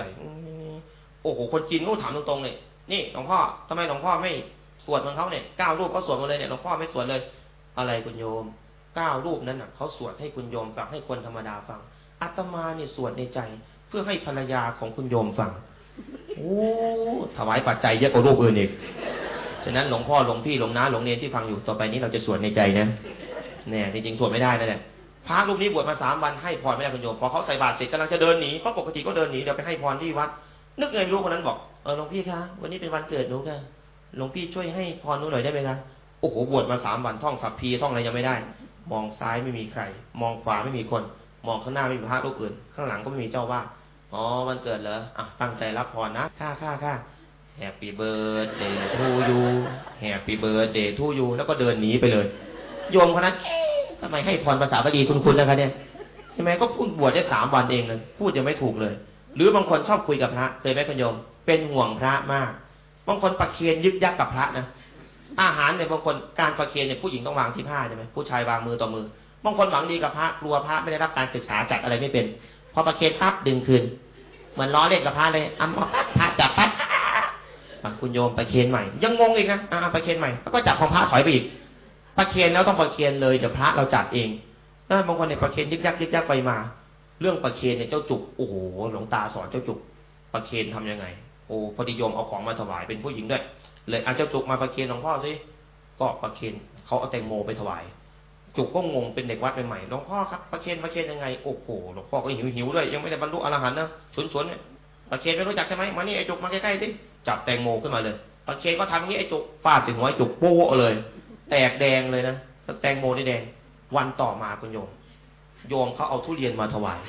โอ้โหคนจีนก็ถามตรงๆเลยนี่หลวงพ่อทำไมหลวงพ่อไม่สวดมือนเขาเนี่ยเก้ารูปเขาสวดมาเลยเนี่ยหลวงพ่อไม่สวดเลย อะไรคุณโยมเก้ารูปนั้นน่ะเขาสวดให้คุณโยมฟังให้คนธรรมดาฟังอาตมาเนี่ยสวดในใจ เพื่อให้ภรรยาของคุณโยมฟัง โอ้ถวายปัจจัยเยอะกว่ารูปอื่นอีกฉะนั้นหลวงพ่อหลวงพี่หลวงน้าหลวงเนรที่ฟังอยู่ต่อไปนี้เราจะสวดในใจนะเนี่ยจริงๆสวดไม่ได้นะเนี่ยพระรูปนี้บวชมาสามวันให้พรไม่ได้คุณโยมพอเขาใส่บาตรเสร็จกำลังจะเดินหนีเพราะปกติก็เดินหนีเดี๋ยวไปให้พรที่วัด นึกไงไม่รู้คนนั้นบอกเออหลวงพี่คะวันนี้เป็นวันเกิดหนูค่ะหลวงพี่ช่วยให้พรหนูหน่อยได้ไหมคะโอ้โหบวชมาสามวันท่องสัพพีท่องอะไรยังไม่ได้ มองซ้ายไม่มีใคร มองขวาไม่มีคน มองข้างหน้าไม่มีพระรูปอื่น ข้างหลังก็ไม่มีเจ้าว่า อ๋อวันเกิดเหรออะตั้งใจรับพรนะค่าค่าค่า Happy birthday to you Happy birthday to you แล้วก็เดินหนีไปเลย โยมคนนั้นทำไมให้พรภาษาบาลีคุณคุณนะคะเนี่ยใช่ไหมก็พูดบวชได้สามวันเองเลยพูดยังไม่ถูกเลย หรือบางคนชอบคุยกับพระเคยไหมคุณโยม เป็นห่วงพระมากบางคนประเคนยึกยักกับพระนะอาหารเนี่ยบางคนการประเคนเนี่ยผู้หญิงต้องวางที่ผ้าใช่ไหมผู้ชายวางมือต่อมือ บางคนหวังดีกับพระกลัวพระไม่ได้รับการศึกษาจัดอะไรไม่เป็น พอประเคนปั๊บดึงคืน เหมือนล้อเล่นกับพระเลยอ้ำปั๊บพระจับปั๊บอะคุณโยมประเคนใหม่ ยังงงอีกนะอ่าประเคนใหม่แล้วก็จับของพระถอยไปอีกประเคนแล้วต้องประเคนเลยเดี๋ยวพระเราจัดเองนั่นบางคนเนี่ยประเคนยึกยักยึกยักไปมา เรื่องประเคนเนี่ยเจ้าจุกโอ้โหหลวงตาสอนเจ้าจุกประเคนทำยังไง โอ้พอดีโยมเอาของมาถวายเป็นผู้หญิงด้วยเลยเอาเจ้าจุกมาประเคนหลวงพ่อสิก็ประเคนเขาเอาแตงโมไปถวาย จุกก็งงเป็นเด็กวัดใหม่ๆหลวงพ่อครับประเคนประเคนยังไงโอ้โหหลวงพ่อก็หิวหิวด้วยยังไม่ได้บรรลุอรหันต์นะชวนชวนๆเนี่ยประเคนไม่รู้จักใช่ไหมมานี่ไอ้จุกมาใกล้ๆสิจับแตงโมขึ้นมาเลยประเคนก็ทำอย่างนี้ไอ้จุกฟาดใส่หัวไอ้จุกโป๊ะเลย แตกแดงเลยนะแตงโมนี่แดง วันต่อมาคุณโยม โยมเขาเอาทุเรียนมาถวาย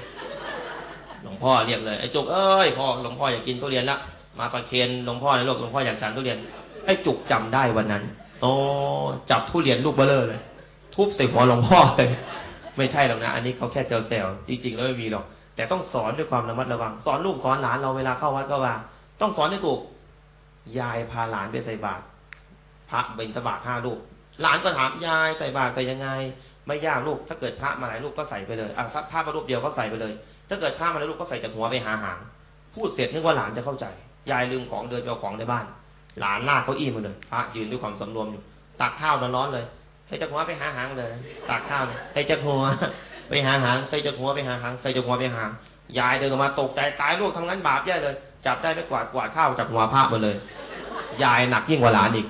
หลวงพ่อเรียกเลยไอ้จุกเอ้ยพ่อหลวงพ่ออยากกินทุเรียนละมาประเคนหลวงพ่อในโลกหลวงพ่ออยากฉันทุเรียนไอ้จุกจำได้วันนั้นโอ้จับทุเรียนลูกเบลเลอร์เลย ทุบใส่หัวหลวงพ่อเลยไม่ใช่หรอกนะ อันนี้เขาแค่เซลล์จริงๆแล้วไม่มีหรอก แต่ต้องสอนด้วยความระมัดระวัง สอนลูกสอนหลานเราเวลาเข้าวัดก็ว่า ต้องสอนให้ถูก ยายพาหลานไปใส่บาตรพระเบญจบาตห้าลูก หลานก็ถามยายใส่บาตรใส่ยังไง ไม่ยากลูก ถ้าเกิดพระมาหลายลูกก็ใส่ไปเลยอะพระมารูปเดียวก็ใส่ไปเลย ถ้าเกิดพระมาหลายลูกก็ใส่จากหัวไปหาหาง พูดเสร็จนึกว่าหลานจะเข้าใจ ยายลืมของเดินไปเอาของในบ้าน หลานลากเขาอี้มาเลย พระยืนด้วยความสำรวมอยู่ ตักข้าวร้อนๆเลย ใส่จากหัวไปหาหางเลยตักข้าวใส่จากหัวไปหาหางใส่จากหัวไปหาหางใส่จากหัวไปหางยายเดินออกมาตกใจตายลูกทำงั้นบาปแย่เลย จับได้ไม่กวาดกวาดข้าวจากหัวพระมาเลย ยายหนักยิ่งกว่าหลานอีก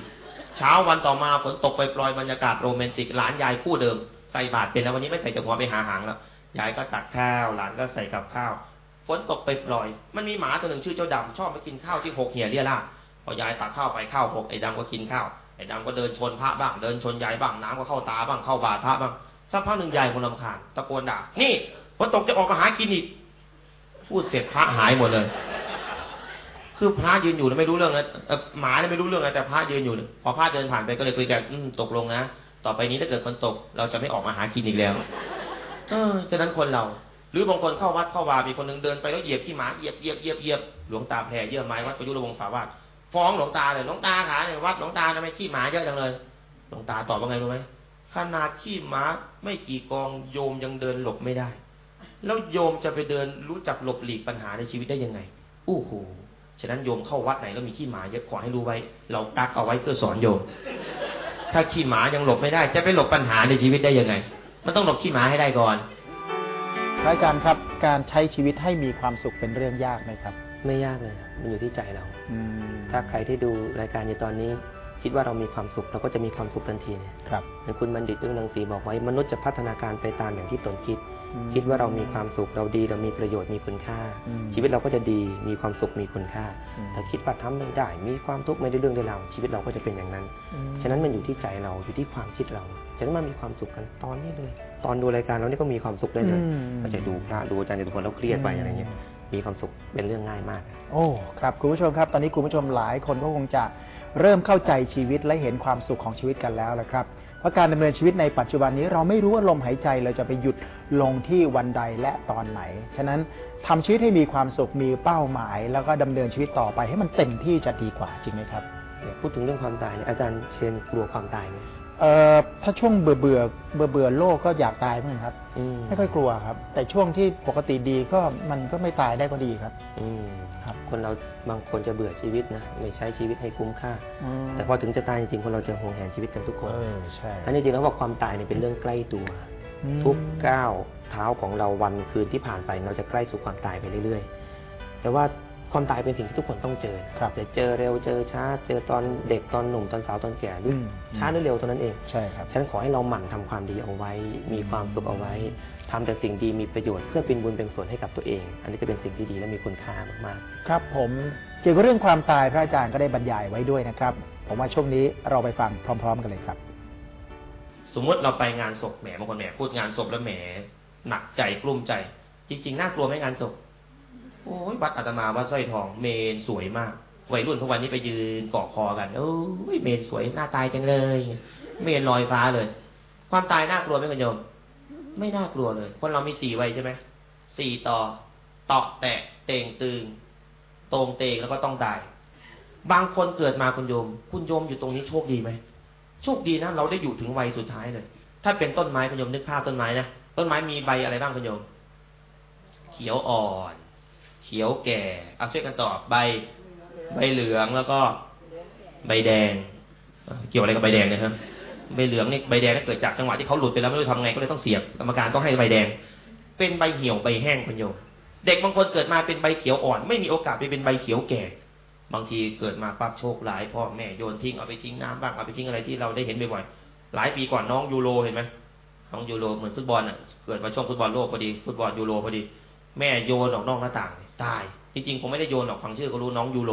เช้าวันต่อมาฝนตกไปปล่อยบรรยากาศโรแมนติกหลานยายคู่เดิมใส่บาตรเป็นแล้ววันนี้ไม่ใส่จากหัวไปหาหางแล้วยายก็ตักข้าวหลานก็ใส่กับข้าวฝนตกไปปล่อย มันมีหมาตัวหนึ่งชื่อเจ้าดำชอบไปกินข้าวที่หกเหี่ยเรียราพอยายตักข้าวไปข้าวหกไอ้ดำก็กินข้าว ไอ้ดำก็เดินชนพระบ้าง เดินชนยายบ้างน้ำก็เข้าตาบ้างเข้าบาตรพระบ้างสักพักหนึ่งยายคนลำคาญตะโกนด่านี่ฝนตกจะออกมาหากินอีกพูดเสร็จพระหายหมดเลย คือพระยืนอยู่ไม่รู้เรื่องนะหมาเนี่ยไม่รู้เรื่องนะแต่พระยืนอยู่พอพระเดินผ่านไปก็เลยคุยกันอืตกลงนะต่อไปนี้ถ้าเกิดฝนตก เราจะไม่ออกมาหากินอีกแล้ว เออฉะนั้นคนเรา หรือบางคนเข้าวัดเข้าวามีคนหนึ่งเดินไปแล้วเหยียบที่หมาเหยียบเหยียบเหยียบเหยียบหลวงตาแผ่เยื่อไม้วัดประยุรวงศาวาส ฟ้องหลวงตาเลยหลวงตาขาเนี่ยวัดหลวงตาทำไมขี้หมาเยอะจังเลยหลวงตาตอบว่าไงรู้ไหมขนาดขี้หมาไม่กี่กองโยมยังเดินหลบไม่ได้ แล้วโยมจะไปเดินรู้จักหลบหลีกปัญหาในชีวิตได้ยังไงอู้หูฉะนั้นโยมเข้าวัดไหนแล้วมีขี้หมาเยอะขอให้รู้ไว้ เราตักเอาไว้เพื่อสอนโยม ถ้าขี้หมายังหลบไม่ได้ จะไปหลบปัญหาในชีวิตได้ยังไง มันต้องหลบขี้หมาให้ได้ก่อนพระอาจารย์ครับ การใช้ชีวิตให้มีความสุขเป็นเรื่องยากไหมครับ ไม่ยากเลยครับมันอยู่ที่ใจเราอืมถ้าใครที่ดูรายการอยู่ตอนนี้ คิดว่าเรามีความสุขเราก็จะมีความสุขทันทีเนี่ยครับอย่างคุณบัณฑิตเรื่องรังสีบอกไว้ มนุษย์จะพัฒนาการไปตามอย่างที่ตนคิดอืมคิดว่าเรามีความสุขเราดีเรามีประโยชน์มีคุณค่าอืมชีวิตเราก็จะดีมีความสุขมีคุณค่าอืมถ้าคิดว่าทำไม่ได้ มีความทุกข์ไม่ได้เรื่องได้ราวชีวิตเราก็จะเป็นอย่างนั้นอืมฉะนั้นมันอยู่ที่ใจเราอยู่ที่ความคิดเราฉะนั้นมามีความสุขกันตอนนี้เลย ตอนดูรายการเรานี่ก็มีความสุขได้เลยอืมไม่ใช่ดูพระดูอาจารย์จตุพลแล้วเครียดไปอะไรเงี้ย มีความสุขเป็นเรื่องง่ายมาก โอ้ครับคุณผู้ชมครับ ตอนนี้คุณผู้ชมหลายคนก็คงจะเริ่มเข้าใจชีวิตและเห็นความสุขของชีวิตกันแล้วละครับเพราะการดำเนินชีวิตในปัจจุบันนี้เราไม่รู้ว่าลมหายใจเราจะไปหยุดลงที่วันใดและตอนไหน ฉะนั้นทำชีวิตให้มีความสุขมีเป้าหมาย แล้วก็ดำเนินชีวิตต่อไปให้มันเต็มที่จะดีกว่าจริงไหมครับเดี๋ยวพูดถึงเรื่องความตายเนี่ยอาจารย์เชนกลัวความตายไหม เอ่อถ้าช่วงเบื่อเบื่อเบื่อเบื่อโลกก็อยากตายเหมือนกันครับอืมไม่ค่อยกลัวครับ แต่ช่วงที่ปกติดีก็มันก็ไม่ตายได้ก็ดีครับ อืมครับ คนเราบางคนจะเบื่อชีวิตนะไม่ใช้ชีวิตให้คุ้มค่า อืมแต่พอถึงจะตายจริงๆคนเราจะห่วงแหนชีวิตกันทุกคน เออใช่อันนี้จริงๆแล้วว่าความตายเนี่ยเป็นเรื่องใกล้ตัว อืมทุกก้าวเท้าของเราวันคืนที่ผ่านไป เราจะใกล้สู่ความตายไปเรื่อยๆ แต่ว่า ความตายเป็นสิ่งที่ทุกคนต้องเจอครับจะเจอเร็วเจอช้า เจอตอนเด็กตอนหนุ่มตอนสาวตอนแก่หรืออมช้าหรือเร็วเท่านั้นเองใช่ครับฉันขอให้เราหมั่นทำความดีเอาไว้ มีความสุขเอาไว้ทำแต่สิ่งดีมีประโยชน์เพื่อเป็นบุญเป็นส่วนให้กับตัวเอง อันนี้จะเป็นสิ่งที่ดีและมีคุณค่ามากครับผมเกี่ยวกับเรื่องความตายพระอาจารย์ก็ได้บรรยายไว้ด้วยนะครับ ผมว่าช่วงนี้เราไปฟังพร้อม ๆ กันเลยครับ สมมติเราไปงานศพแหมบางคนแหมพูดงานศพแล้วแหมหนักใจกลุ้มใจ จริง ๆ น่ากลัวไหมงานศพ โอ้ยวัดอาตมาวัดสร้อยทอง เมนสวยมาก วัยรุ่นทุกวันนี้ไปยืนเกาะคอกันโอ้ยเมนสวยหน้าตายจังเลย เมนลอยฟ้าเลย ความตายน่ากลัวไหมคุณโยม ไม่น่ากลัวเลย คนเรามีสี่วัยใช่ไหมสี่ต่อตอกแตะเต่งตึงตรงเตงแล้วก็ต้องตายบางคนเกิดมาคุณโยม คุณโยมอยู่ตรงนี้โชคดีไหมโชคดีนะเราได้อยู่ถึงวัยสุดท้ายเลย ถ้าเป็นต้นไม้คุณโยมนึกภาพต้นไม้นะต้นไม้มีใบอะไรบ้างคุณโยม เขียวอ่อน เขียวแก่เอาช่วยกันตอบใบ ใบเหลืองแล้วก็ใบแดงเอ่อเกี่ยวอะไรกับใบแดงเนะครับใบเหลืองนี่ใบแดงนี่เกิดจากจังหวะที่เขาหลุดไปแล้วไม่รู้ทำไงก็เลยต้องเสียบกรรมการต้องให้ใบแดง เป็นใบเหี่ยวใบแห้งคุณโยมเด็กบางคนเกิดมาเป็นใบเขียวอ่อน ไม่มีโอกาสไปเป็นใบเขียวแก่ บางทีเกิดมาปั๊บโชคร้ายพ่อแม่โยนทิ้งเอาไปทิ้งน้ำบ้างเอาไปทิ้งอะไรที่เราได้เห็นบ่อยๆหลายปีก่อนน้องยูโรเห็นไหมน้องยูโรเหมือนฟุตบอลอะเกิดมาช่วงฟุตบอลโลกพอดีฟุตบอลยูโรพอดี แม่โยนออกนอกหน้าต่างตาย จริงๆผมไม่ได้โยนออกฟังชื่อก็รู้น้องยูโร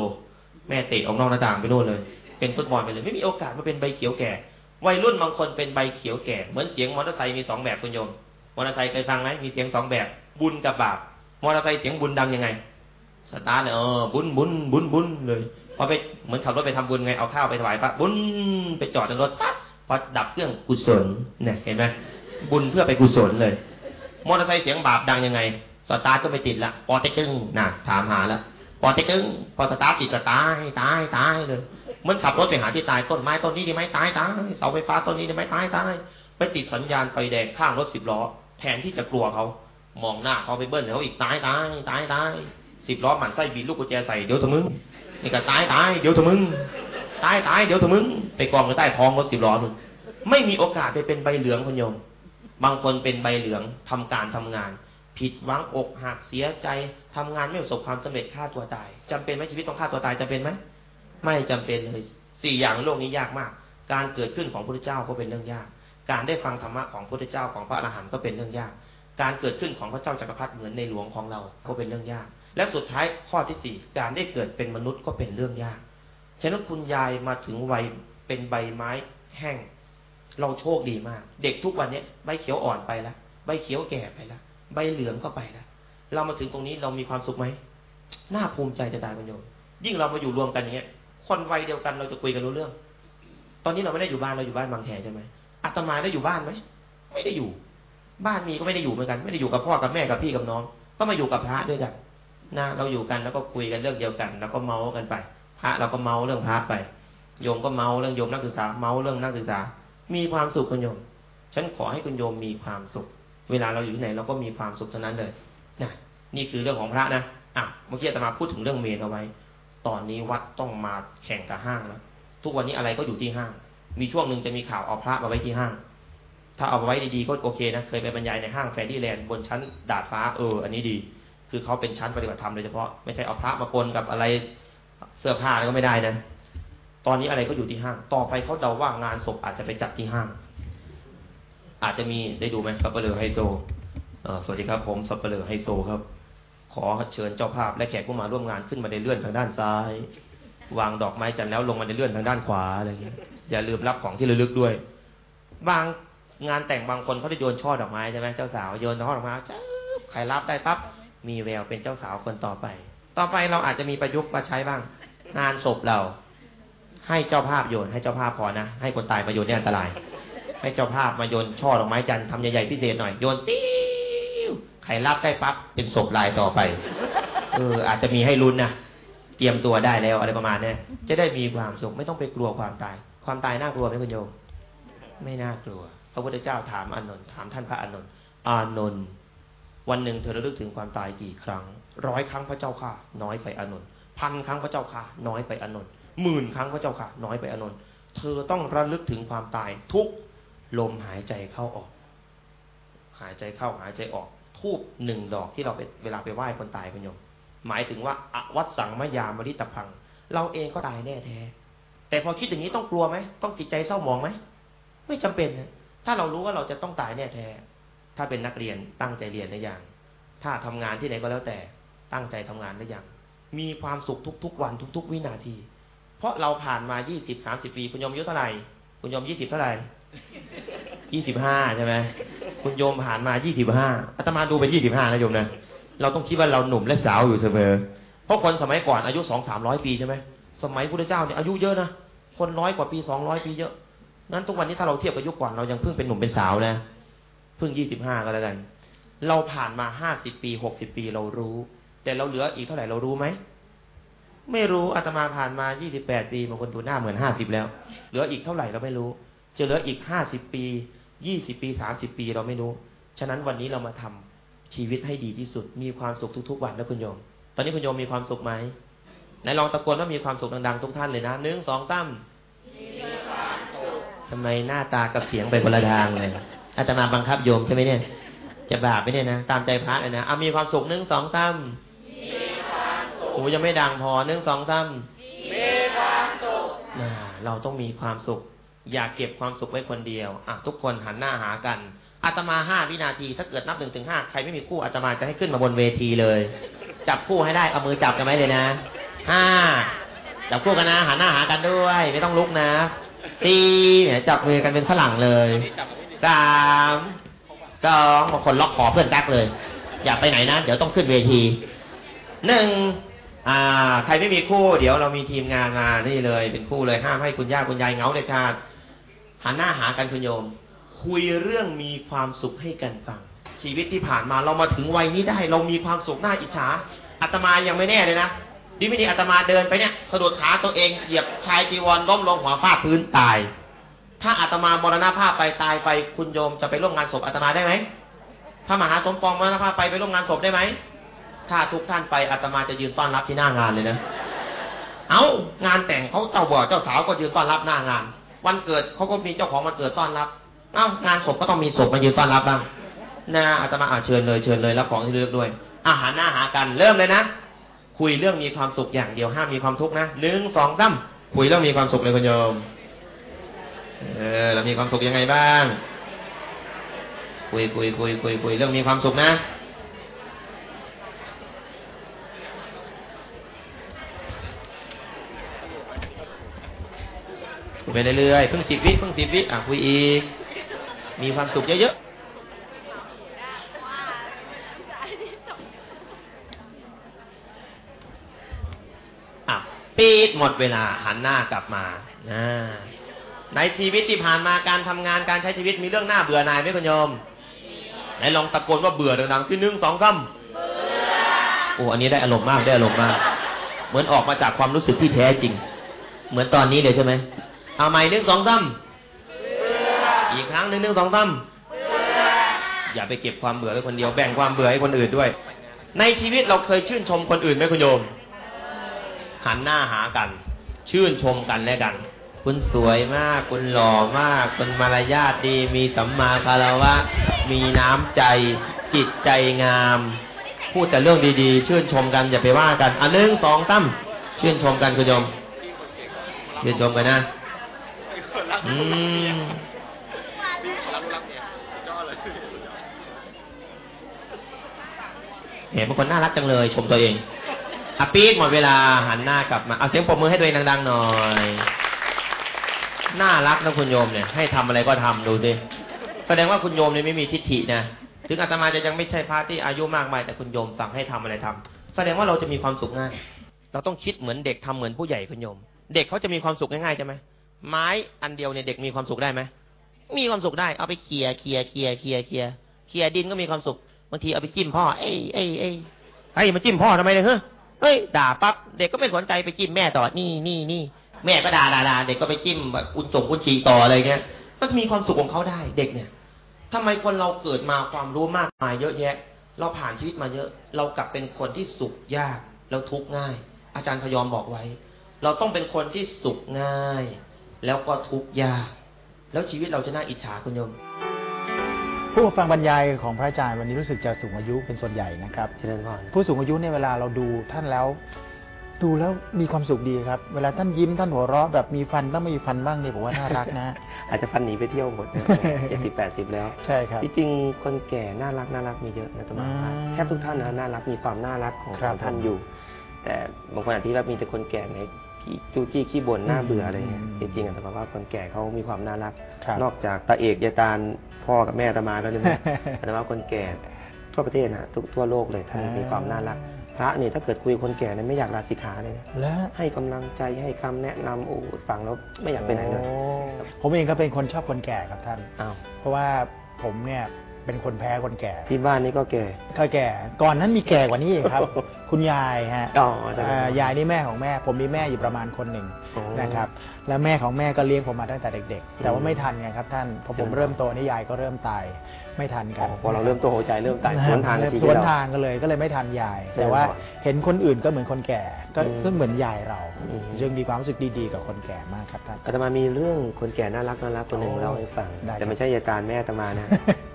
แม่เตะออกนอกหน้าต่างไปโน่นเลย เป็นฟุตบอลไปเลย ไม่มีโอกาสมาเป็นใบเขียวแก่ วัยรุ่นบางคนเป็นใบเขียวแก่ เหมือนเสียงมอเตอร์ไซค์มีสองแบบคุณโยม มอเตอร์ไซค์เคยฟังไหมมีเสียงสองแบบ บุญกับบาป มอเตอร์ไซค์เสียงบุญดังยังไง สตาร์ทเลยเออบุญบุญบุญบุญเลย พอไปเหมือนขับรถไปทำบุญไง เอาข้าวไปถวายพระบุญไปจอดในรถปั๊บพอดับเครื่องกุศลเนี่ยเห็นไหมบุญเพื่อไปกุศลเลย มอเตอร์ไซค์เสียงบาปดังยังไง สตาร์ทก็ไม่ติดละปอเต็กตึ้งน่ะถามหาแล้วปอเต็กตึ้งพอสตาร์ทติดก็ตายตายตายเลยเหมือนขับรถไปหาที่ตายต้นไม้ต้นนี้ดีไหมตายตายเสาไฟฟ้าต้นนี้ดีไหมตายตายไปติดสัญญาณไฟแดงข้างรถสิบล้อ แทนที่จะกลัวเขามองหน้าเขาไปเบิ้ลเขาอีกตายตายตายตายสิบล้อหมันไส้บีลูกกุญแจใส่เดี๋ยวเถอะมึงนี่ก็ตายตายเดี๋ยวเถอะมึงตายตายเดี๋ยวเถอะมึงไปกองกันใต้ท้องรถสิบล้อมึงไม่มีโอกาสไปเป็นใบเหลืองคุณโยม บางคนเป็นใบเหลืองทำการทำงาน ผิดหวังอกหักเสียใจทำงานไม่ประสบความสำเร็จฆ่าตัวตายจำเป็นไหมชีวิตต้องฆ่าตัวตายจำเป็นไหมไม่จำเป็นเลยสี่อย่างโลกนี้ยากมาก การเกิดขึ้นของพระพุทธเจ้าก็เป็นเรื่องยาก การได้ฟังธรรมะของพระพุทธเจ้าของพระอรหันต์ก็เป็นเรื่องยาก การเกิดขึ้นของพระเจ้าจักรพรรดิเหมือนในหลวงของเราก็เป็นเรื่องยาก และสุดท้ายข้อที่สี่การได้เกิดเป็นมนุษย์ก็เป็นเรื่องยากฉะนั้นคุณยายมาถึงวัยเป็นใบไม้แห้ง เราโชคดีมาก เด็กทุกวันนี้ใบเขียวอ่อนไปแล้วใบเขียวแก่ไปแล้ว ใบเหลืองก็ไปแล้วเรามาถึงตรงนี้เรามีความสุขไหมน่าภูมิใจจะตายคุณโยมยิ่งเรามาอยู่รวมกันอย่างเงี้ย คนวัยเดียวกันเราจะคุยกันรู้เรื่อง ตอนนี้เราไม่ได้อยู่บ้านเราอยู่บ้านบางแคใช่ไหมอาตมาได้อยู่บ้านไหมไม่ได้อยู่ บ้านมีก็ไม่ได้อยู่เหมือนกัน ไม่ได้อยู่กับพ่อกับแม่กับพี่กับน้อง ก็มาอยู่กับพระด้วยกันนะเราอยู่กันแล้วก็คุยกันเรื่องเดียวกัน แล้วก็เมากันไป พระเราก็เมาเรื่องพระไป โยมก็เมาเรื่องโยมนักศึกษา เมาเรื่องนักศึกษา มีความสุขคุณโยม ฉันขอให้คุณโยมมีความสุข เวลาเราอยู่ที่ไหนเราก็มีความสุขเท่านั้นเลยนะนี่คือเรื่องของพระนะอะเมื่อกี้อาตมาพูดถึงเรื่องเมนเอาไว้ ตอนนี้วัดต้องมาแข่งกับห้างแล้วทุกวันนี้อะไรก็อยู่ที่ห้าง มีช่วงหนึ่งจะมีข่าวเอาพระมาไว้ที่ห้าง ถ้าเอาไว้ดีๆก็โอเคนะเคยไปบรรยายในห้างแฟรี่แลนด์บนชั้นดาดฟ้าเออ อันนี้ดี คือเขาเป็นชั้นปฏิบัติธรรมโดยเฉพาะไม่ใช่เอาพระมาปนกับอะไรเสื้อผ้าอะไรก็ไม่ได้นะ ตอนนี้อะไรก็อยู่ที่ห้าง ต่อไปเขาเดาว่างานศพอาจจะไปจัดที่ห้าง อาจจะมีได้ดูไหมสัปเปลือไฮโซสวัสดีครับ ผมสัปเปลือไฮโซครับ ขอเชิญเจ้าภาพและแขกผู้มาร่วมงานขึ้นมาในเลื่อนทางด้านซ้าย วางดอกไม้จันทร์แล้วลงมาในเลื่อนทางด้านขวาอะไรเงี้ยอย่าลืมรับของที่ระลึกด้วย บางงานแต่งบางคนเขาจะโยนช่อดอกไม้ใช่ไหมเจ้าสาวโยนช่อดอกไม้จ้าใครรับได้ปั๊บมีแววเป็นเจ้าสาวคนต่อไป ต่อไปเราอาจจะมีประยุกต์มาใช้บ้าง งานศพเรา ให้เจ้าภาพโยนให้เจ้าภาพพอนะให้คนตายมาโยนเนี่ยอันตราย ให้เจ้าภาพมาโยนช่อดอกไม้จันทร์ทำใหญ่ๆพิเศษหน่อยโยนติ้วใครรับได้ปั๊บเป็นศพลายต่อไปเอออาจจะมีให้ลุ้นนะเตรียมตัวได้แล้วอะไรประมาณนี้จะได้มีความสุขไม่ต้องไปกลัวความตาย ความตายน่ากลัวไหมคุณโยมไม่น่ากลัว พระพุทธเจ้าถามอานนท์ถามท่านพระอานนท์อานนท์วันหนึ่งเธอระลึกถึงความตายกี่ครั้ง ร้อยครั้งพระเจ้าค่ะ น้อยไปอานนท์พันครั้งพระเจ้าค่ะ น้อยไปอานนท์หมื่นครั้งพระเจ้าค่ะ น้อยไปอานนท์เธอต้องระลึกถึงความตายทุก ลมหายใจเข้าออก หายใจเข้าหายใจออก ทูบหนึ่งดอกที่เราไปเวลาไปไหว้คนตายคุณโยม หมายถึงว่าอวัตสังมยามริตพัง เราเองก็ตายแน่แท้ แต่พอคิดอย่างนี้ต้องกลัวไหมต้องจิตใจเศร้าหมองไหมไม่จำเป็นนะถ้าเรารู้ว่าเราจะต้องตายแน่แท้ ถ้าเป็นนักเรียนตั้งใจเรียนหรือยังถ้าทำงานที่ไหนก็แล้วแต่ตั้งใจทำงานหรือยังมีความสุขทุกๆวันทุก ๆ วินาที เพราะเราผ่านมายี่สิบสามสิบปีคุณยมอายุเท่าไหร่คุณยมยี่สิบเท่าไหร่ ยี่สิบห้าใช่ไหมคุณโยมผ่านมายี่สิบห้าอาตมาดูไปยี่สิบห้านะโยมนะเราต้องคิดว่าเราหนุ่มและสาวอยู่เสมอ เพราะคนสมัยก่อนอายุสองสามร้อยปีใช่ไหมสมัยพุทธเจ้าเนี่ยอายุเยอะนะคนร้อยกว่าปีสองร้อยปีเยอะงั้นทุกวันนี้ถ้าเราเทียบกับยุคก่อนเรายังเพิ่งเป็นหนุ่มเป็นสาวนะเพิ่งยี่สิบห้าก็แล้วกันเราผ่านมาห้าสิบปีหกสิบปีเรารู้ แต่เราเหลืออีกเท่าไหร่เรารู้ไหมไม่รู้อาตมาผ่านมายี่สิบแปดปีบางคนดูหน้าเหมือนห้าสิบแล้ว เหลืออีกเท่าไหร่เราไม่รู้ จะเหลืออีกห้าสิบปียี่สิบปีสามสิบปีเราไม่รู้ ฉะนั้นวันนี้เรามาทำชีวิตให้ดีที่สุด มีความสุขทุก ๆ วันนะคุณโยม ตอนนี้คุณโยมมีความสุขไหมไหนลองตะโกนว่ามีความสุขดังๆทุกท่านเลยนะหนึ่งสองสามทำไมหน้าตากับเสียงไปคนละทางเลยอาตมาบังคับโยมใช่ไหมเนี่ย จะบาปไหมเนี่ยนะตามใจพระเลยนะเอามีความสุขหนึ่งสองสามหูยังไม่ดังพอหนึ่งสองสามมีความสุขเราต้องมีความสุข อย่าเก็บความสุขไว้คนเดียวอะทุกคนหันหน้าหากันอาตมาห้าวินาที ถ้าเกิดนับหนึ่งถึงห้าใครไม่มีคู่อาตมาจะให้ขึ้นมาบนเวทีเลย จับคู่ให้ได้เอามือจับกันไหมเลยนะห้าจับคู่กันนะหันหน้าหากันด้วย ไม่ต้องลุกนะสี่เนี่ยจับมือกันเป็นฝรั่งเลยสามสองบางคนล็อกคอเพื่อนแท็กเลย อย่าไปไหนนะเดี๋ยวต้องขึ้นเวทีหนึ่งอ่า ใครไม่มีคู่ เดี๋ยวเรามีทีมงานมานี่เลย เป็นคู่เลยห้ามให้คุณย่าคุณยายเงาเด็ดขาด หันหน้าหากันคุณโยม คุยเรื่องมีความสุขให้กันฟัง ชีวิตที่ผ่านมาเรามาถึงวัยนี้ได้ เรามีความสุขน่าอิจฉาอาตมายังไม่แน่เลยนะดีไม่ดีอาตมาเดินไปเนี่ยสะดุดขาตัวเองเหยียบชายจีวรล้มลงหัวฟาดพื้นตาย ถ้าอาตมามรณภาพไปตายไปคุณโยมจะไปร่วมงานศพอาตมาได้ไหมพระมหาสมปองมรณภาพไปไปร่วมงานศพได้ไหมถ้าทุกท่านไปอาตมาจะยืนต้อนรับที่หน้างานเลยนะ เอางานแต่งเขาเจ้าบ่าวเจ้าสาวก็ยืนต้อนรับหน้างาน วันเกิดเขาก็มีเจ้าของวันเกิดต้อนรับเอ้างานศพก็ต้องมีศพมายืนต้อนรับบ้างนะอาตมาอาเชิญเลยเชิญเลยรับของที่เลือกด้วย อาหารหน้าหากันเริ่มเลยนะคุยเรื่องมีความสุขอย่างเดียวห้ามมีความทุกข์นะหนึ่งสองสามคุยเรื่องมีความสุขเลยคุณโยมเออเรามีความสุขยังไงบ้าง คุยคุยคุยคุยคุยเรื่องมีความสุขนะ คุยไปเรื่อยๆเพิ่งสิบวิเพิ่งสิบวิอะคุยอีก มีความสุขเยอะๆอะปีดหมดเวลาหันหน้ากลับมานะในชีวิตที่ผ่านมาการทำงานการใช้ชีวิตมีเรื่องหน้าเบื่อหน่ายไหมคุณโยมไหนลองตะโกนว่าเบื่อดังๆสิหนึ่งสองสามโอ้อันนี้ได้อารมณ์มากได้อารมณ์มาก เหมือนออกมาจากความรู้สึกที่แท้จริง เหมือนตอนนี้เลยใช่ไหม เอาใหม่หนึ่งสองสามอีกครั้งหนึ่งหนึ่งสองสามอย่าไปเก็บความเบื่อไว้คนเดียวแบ่งความเบื่อให้คนอื่นด้วย ในชีวิตเราเคยชื่นชมคนอื่นไหมคุณโยม หันหน้าหากัน ชื่นชมกันและกัน คุณสวยมาก คุณหล่อมาก คุณมารยาทดี มีสัมมาคารวะ มีน้ำใจ จิตใจงาม พูดแต่เรื่องดีๆ ชื่นชมกันอย่าไปว่ากันอันหนึ่งสองตั้มชื่นชมกันคุณโยมชื่นชมกันนะ อืมเห็นบางคนน่ารักจังเลย ชมตัวเองอะปีดหมดเวลาหันหน้ากลับมา เอาเสียงปรบมือให้ตัวเองดังๆหน่อย น่ารักนะคุณโยมเนี่ย ให้ทำอะไรก็ทำดูสิ แสดงว่าคุณโยมเนี่ยไม่มีทิฏฐินะ ถึงอาตมาจะยังไม่ใช่พระที่อายุมากมาย แต่คุณโยมสั่งให้ทำอะไรทำแสดงว่าเราจะมีความสุขง่าย เราต้องคิดเหมือนเด็กทำเหมือนผู้ใหญ่คุณโยม เด็กเขาจะมีความสุขง่ายๆใช่ไหม ไม้อันเดียวเนี่ยเด็กมีความสุขได้ไหมมีความสุขได้เอาไปเคียเคียเคียเคียเคียเคียดินก็มีความสุขบางทีเอาไปจิ้มพ่อเอ้ยเอ้ยเอ้ยเฮ้ยมาจิ้มพ่อทำไมเนี่ยเฮ้ยเฮ้ยด่าปั๊บเด็กก็ไม่สนใจไปจิ้มแม่ต่อนี่นี่นี่แม่ก็ด่าด่าด่าเด็กก็ไปจิ้มแบบอุนส่งอุนจีต่ออะไรเงี้ยก็มีความสุขของเขาได้เด็กเนี่ยทำไมคนเราเกิดมาความรู้มากมายเยอะแยะ เราผ่านชีวิตมาเยอะ เรากลับเป็นคนที่สุขยากแล้วทุกข์ง่าย อาจารย์พยอมบอกไว้ เราต้องเป็นคนที่สุขง่าย แล้วก็ทุกข์ยากแล้วชีวิตเราจะน่าอิจฉาคุณโยม ผู้ฟังบรรยายของพระอาจารย์วันนี้รู้สึกจะสูงอายุเป็นส่วนใหญ่นะครับเจริญพรผู้สูงอายุเนี่ยเวลาเราดูท่านแล้ว ดูแล้วมีความสุขดีครับ เวลาท่านยิ้มท่านหัวเราะแบบมีฟันบ้างไม่มีฟันบ้างเนี่ยผมว่าน่ารักนะ อาจจะพันหนีไปเที่ยวหมดเจ็ดสิบแปดสิบแล้ว ใช่ครับที่จริงคนแก่น่ารักน่ารักมีเยอะนะตมาอืมแทบทุกท่านนะน่ารักมีความน่ารักของครับท่านอยู่ แต่บางคนอาจจะว่ามีแต่คนแก่ไหนขี้ จู้จี้ขี้บ่นน่าเบื่ออะไรเงี้ยอืมจริงๆอะแต่ว่าคนแก่เขามีความน่ารักครับนอกจากตาเอกยายตาลพ่อกับแม่ตมาแล้วเนี่ยนะแต่ว่าคนแก่ทั่วประเทศนะทุกทั่วโลกเลยท่านอ่ามีมีความน่ารัก พระเนี่ยถ้าเกิดคุยกับคนแก่เนี่ยไม่อยากลาสิกขาเลยนะและให้กำลังใจให้คำแนะนำโอ้ฟังแล้วไม่อยากไปไหนเลยโอ้ผมเองก็เป็นคนชอบคนแก่ครับท่านอ้าวเพราะว่าผมเนี่ย เป็นคนแพ้คนแก่ ที่บ้านนี่ก็แก่ ก็แก่ ก่อนนั้นมีแก่กว่านี้อีกครับ คุณยายฮะอ๋อใช่ไหมอ่ายายนี่แม่ของแม่ ผมมีแม่อยู่ประมาณคนหนึ่งโอ้ นะครับ แล้วแม่ของแม่ก็เลี้ยงผมมาตั้งแต่เด็ก ๆ แต่ว่าไม่ทันไงครับท่านพอผมใช่ไหมเริ่มโตนี่ยายก็เริ่มตายไม่ทันกัน พอเราเริ่มโตหัวใจเริ่มตายสวนทางกับชีสวิตวนเรา ทางกันเลยก็เลยไม่ทันยายใช่แต่ว่าก่อนเห็นคนอื่นก็เหมือนคนแก่ก็อืมก็เหมือนยายเราอืม จึงมีความรู้สึกดีๆ กับคนแก่มากครับท่าน อาตมามีเรื่องคนแก่น่ารักน่ารักคนหนึ่งโอ้เล่าให้ฟัง ได้แต่ไม่ใช่ยายตาลแม่อาตมานะ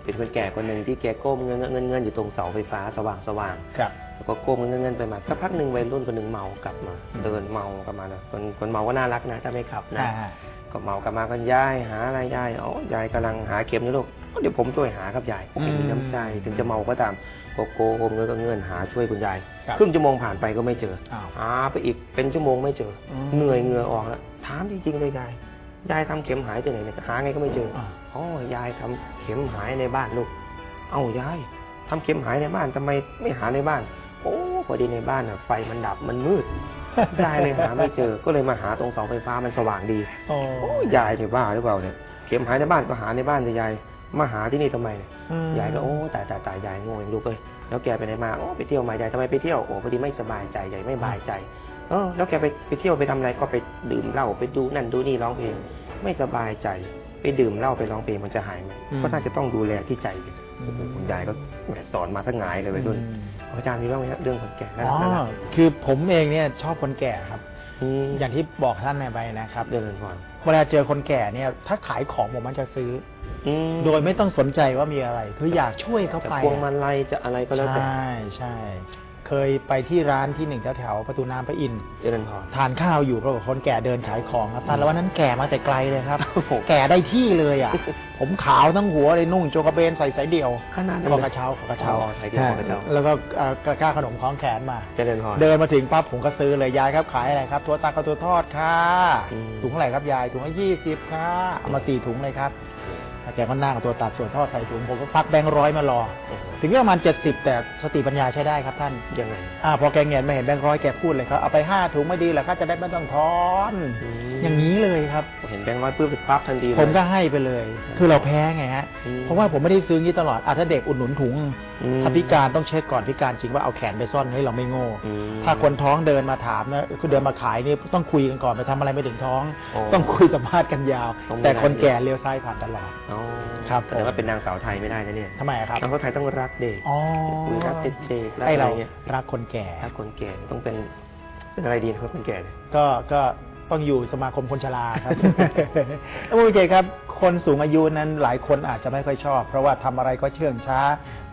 เป็นคนแก่คนหนึ่งที่แกก้มเงินเงินเงินอยู่ตรงเสาไฟฟ้าสว่างสว่างครับแล้วก็ก้มเงินเงินไปมาสักพักหนึ่งวัยรุ่นคนหนึ่งเมากลับมาอืมเดินเมากลับมานะคนคนเมาก็น่ารักนะถ้าไม่ขับนะอ่าก็เมากลับมากันยายหาอะไรยายอ๋อยายกำลังหาเข็มอยู่ลูกเดี๋ยวผมช่วยหาครับยายผมมีน้ำใจถึงจะเมาก็ตามก็โกงเงินก็เงินหาช่วยคุณยายครับครึ่งชั่วโมงผ่านไปก็ไม่เจออ้าวหาไปอีกเป็นชั่วโมงไม่เจออมเหนื่อยเหงื่อออกแล้วถามจริงๆเลยยายยายทำเข็มหายที่ไหนเนี่ยหาไงก็ไม่เจอ อ่าอ๋อยายทำเข็มหายในบ้านลูก เอ้ายายทำเข็มหายในบ้านทำไมไม่หาในบ้าน โอ้พอดีในบ้านอะไฟมันดับมันมืดยายเลยหาไม่เจอ ก็เลยมาหาตรงเสาไฟฟ้ามันสว่างดีโอ้โอ้ยายเนี่ยบ้าหรือเปล่าเนี่ย เข็มหายในบ้านก็หาในบ้านแต่ยาย มาหาที่นี่ทำไมเนี่ยอืมยายก็โอ้ตายตายตายยายโง่เองลูกเอ้ยแล้วแกไปไหนมาโอ้ไปเที่ยวมายายทำไมไปเที่ยวโอ้พอดีไม่สบายใจยายไม่บายใจเออแล้วแกไปไปเที่ยวไปทำอะไรก็ไปดื่มเหล้าไปดูนั่นดูนี่ร้องเพลงไม่สบายใจ ไปดื่มเหล้าไปร้องเพลงมันจะหายไหมก็น่าจะต้องดูแลที่ใจดิโอ้โหคุณยายก็แหมสอนมาทั้งหงายเลยไปรุ่นอืมอาจารย์มีบ้างไหมฮะเรื่องคนแก่น่าอ๋อรักน่ารักคือผมเองเนี่ยชอบคนแก่ครับอืมอย่างที่บอกท่านในไปนะครับเดินก่อนเวลาเจอคนแก่เนี่ย ถ้าขายของผมมันจะซื้ออืมโดยไม่ต้องสนใจว่ามีอะไร คืออยากช่วยเขาจะไปพวงมาลัยจะอะไรก็แล้วแต่ใช่ใช่ เคยไปที่ร้านที่หนึ่งแถวๆประตูน้ำพระอินทร์เจริญพร ทานข้าวอยู่ปรากฏคนแก่เดินขายของครับท่านแล้ววันนั้นแก่มาแต่ไกลเลยครับ โอ้โห แก่ได้ที่เลยอะ ผมขาวทั้งหัวเลยนุ่งโจงกระเบนใส่สายเดี่ยวขนาดนั้นคอเลยกระเช้าคอกระเช้าอ๋อสายเดี่ยวคอกระเช้าแล้วก็เอ่อกระก้าขนมคล้องแขนมา เจริญพร เดินมาถึงปั๊บผมก็ซื้อเลยยายครับขายอะไรครับถั่วตักกับถั่วทอดค่ะอืม ถุงเท่าไหร่ครับยายถุงละยี่สิบค่ะเอามาสี่ถุงเลยครับแกก็นั่งเอาตัวตัดส่วนทอดใส่ถุงผมก็พักแบงค์ร้อยมารอ โอ้โห ถึงประมาณเจ็ดสิบแต่สติปัญญาใช้ได้ครับท่านยังไงอ่าพอแกเงียนมาเห็นแบงค์ร้อยแกพูดเลยครับเอาไปห้าถุงไม่ดีเหรอครับจะได้ไม่ต้องทอนอืมอย่างนี้เลยครับ เห็นแบงค์ร้อยปื้มปั๊บทันทีเลยผมก็ให้ไปเลย คือเราแพ้ไงฮะอืมเพราะว่าผมไม่ได้ซื้องี้ตลอดอะถ้าเด็กอุดหนุนถุงอืมถ้าพิการต้องเช็คก่อนพิการจริงว่าเอาแขนไปซ่อนให้เราไม่โง่อืมถ้าคนท้องเดินมาถามนะคือเดินมาขายนี่ต้องคุยกันก่อนไปทำอะไรไม่ถึงท้องโอ้ต้องคุยสัมภาษณ์กันยาวต้องมีแต่คนรายละเอียดแก่เลี้ยวซ้ายผ่านตลอดอ๋อครับแสดงว่าเป็นนางสาวไทยไม่ได้นะเนี่ยทำไมอะครับนางสาวไทยต้องรักเด็กอ๋อคุยรักเด็กๆรักให้อะไรเราเงี้ยรักคนแก่รักคนแก่ต้องเป็นเป็นอะไรดีนะครับคนแก่เนี่ยก็ก็ต้องอยู่สมาคมคนชราครับโอเคครับ คนสูงอายุนั้นหลายคนอาจจะไม่ค่อยชอบ เพราะว่าทำอะไรก็เชื่องช้า